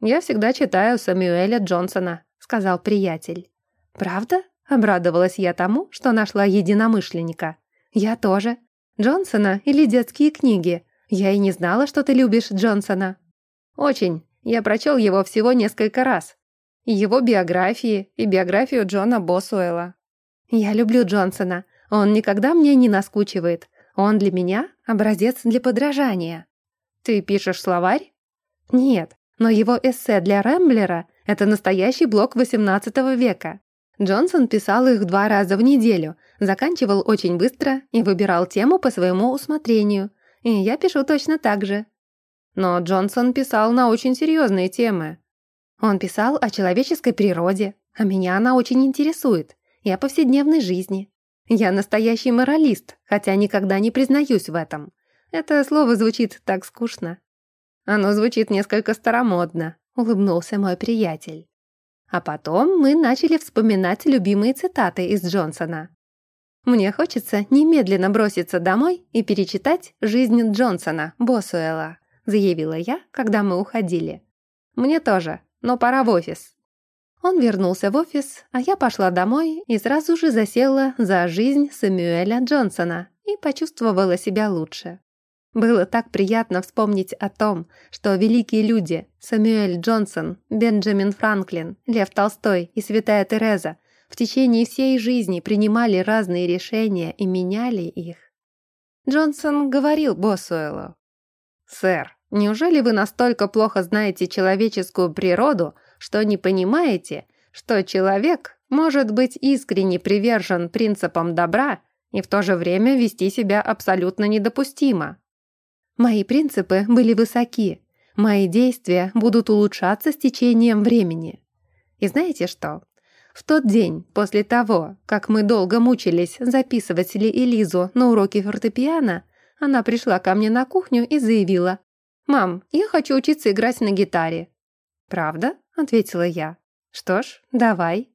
Speaker 1: «Я всегда читаю Самюэля Джонсона», — сказал приятель. «Правда?» — обрадовалась я тому, что нашла единомышленника. «Я тоже. Джонсона или детские книги? Я и не знала, что ты любишь Джонсона». «Очень. Я прочел его всего несколько раз. И его биографии, и биографию Джона Босуэлла». «Я люблю Джонсона. Он никогда мне не наскучивает. Он для меня образец для подражания». «Ты пишешь словарь?» «Нет, но его эссе для Рэмблера — это настоящий блок XVIII века. Джонсон писал их два раза в неделю, заканчивал очень быстро и выбирал тему по своему усмотрению. И я пишу точно так же. Но Джонсон писал на очень серьезные темы. Он писал о человеческой природе, а меня она очень интересует, и о повседневной жизни. Я настоящий моралист, хотя никогда не признаюсь в этом. Это слово звучит так скучно. Оно звучит несколько старомодно, улыбнулся мой приятель. А потом мы начали вспоминать любимые цитаты из Джонсона. Мне хочется немедленно броситься домой и перечитать «Жизнь Джонсона» Босуэлла, заявила я, когда мы уходили. Мне тоже, но пора в офис. Он вернулся в офис, а я пошла домой и сразу же засела за жизнь Сэмюэля Джонсона и почувствовала себя лучше. Было так приятно вспомнить о том, что великие люди Сэмюэль Джонсон, Бенджамин Франклин, Лев Толстой и Святая Тереза в течение всей жизни принимали разные решения и меняли их. Джонсон говорил Босуэллу, «Сэр, неужели вы настолько плохо знаете человеческую природу, что не понимаете, что человек может быть искренне привержен принципам добра и в то же время вести себя абсолютно недопустимо. Мои принципы были высоки, мои действия будут улучшаться с течением времени. И знаете что? В тот день, после того, как мы долго мучились, записывать ли Элизу на уроки фортепиано, она пришла ко мне на кухню и заявила, «Мам, я хочу учиться играть на гитаре». «Правда?» — ответила я. «Что ж, давай».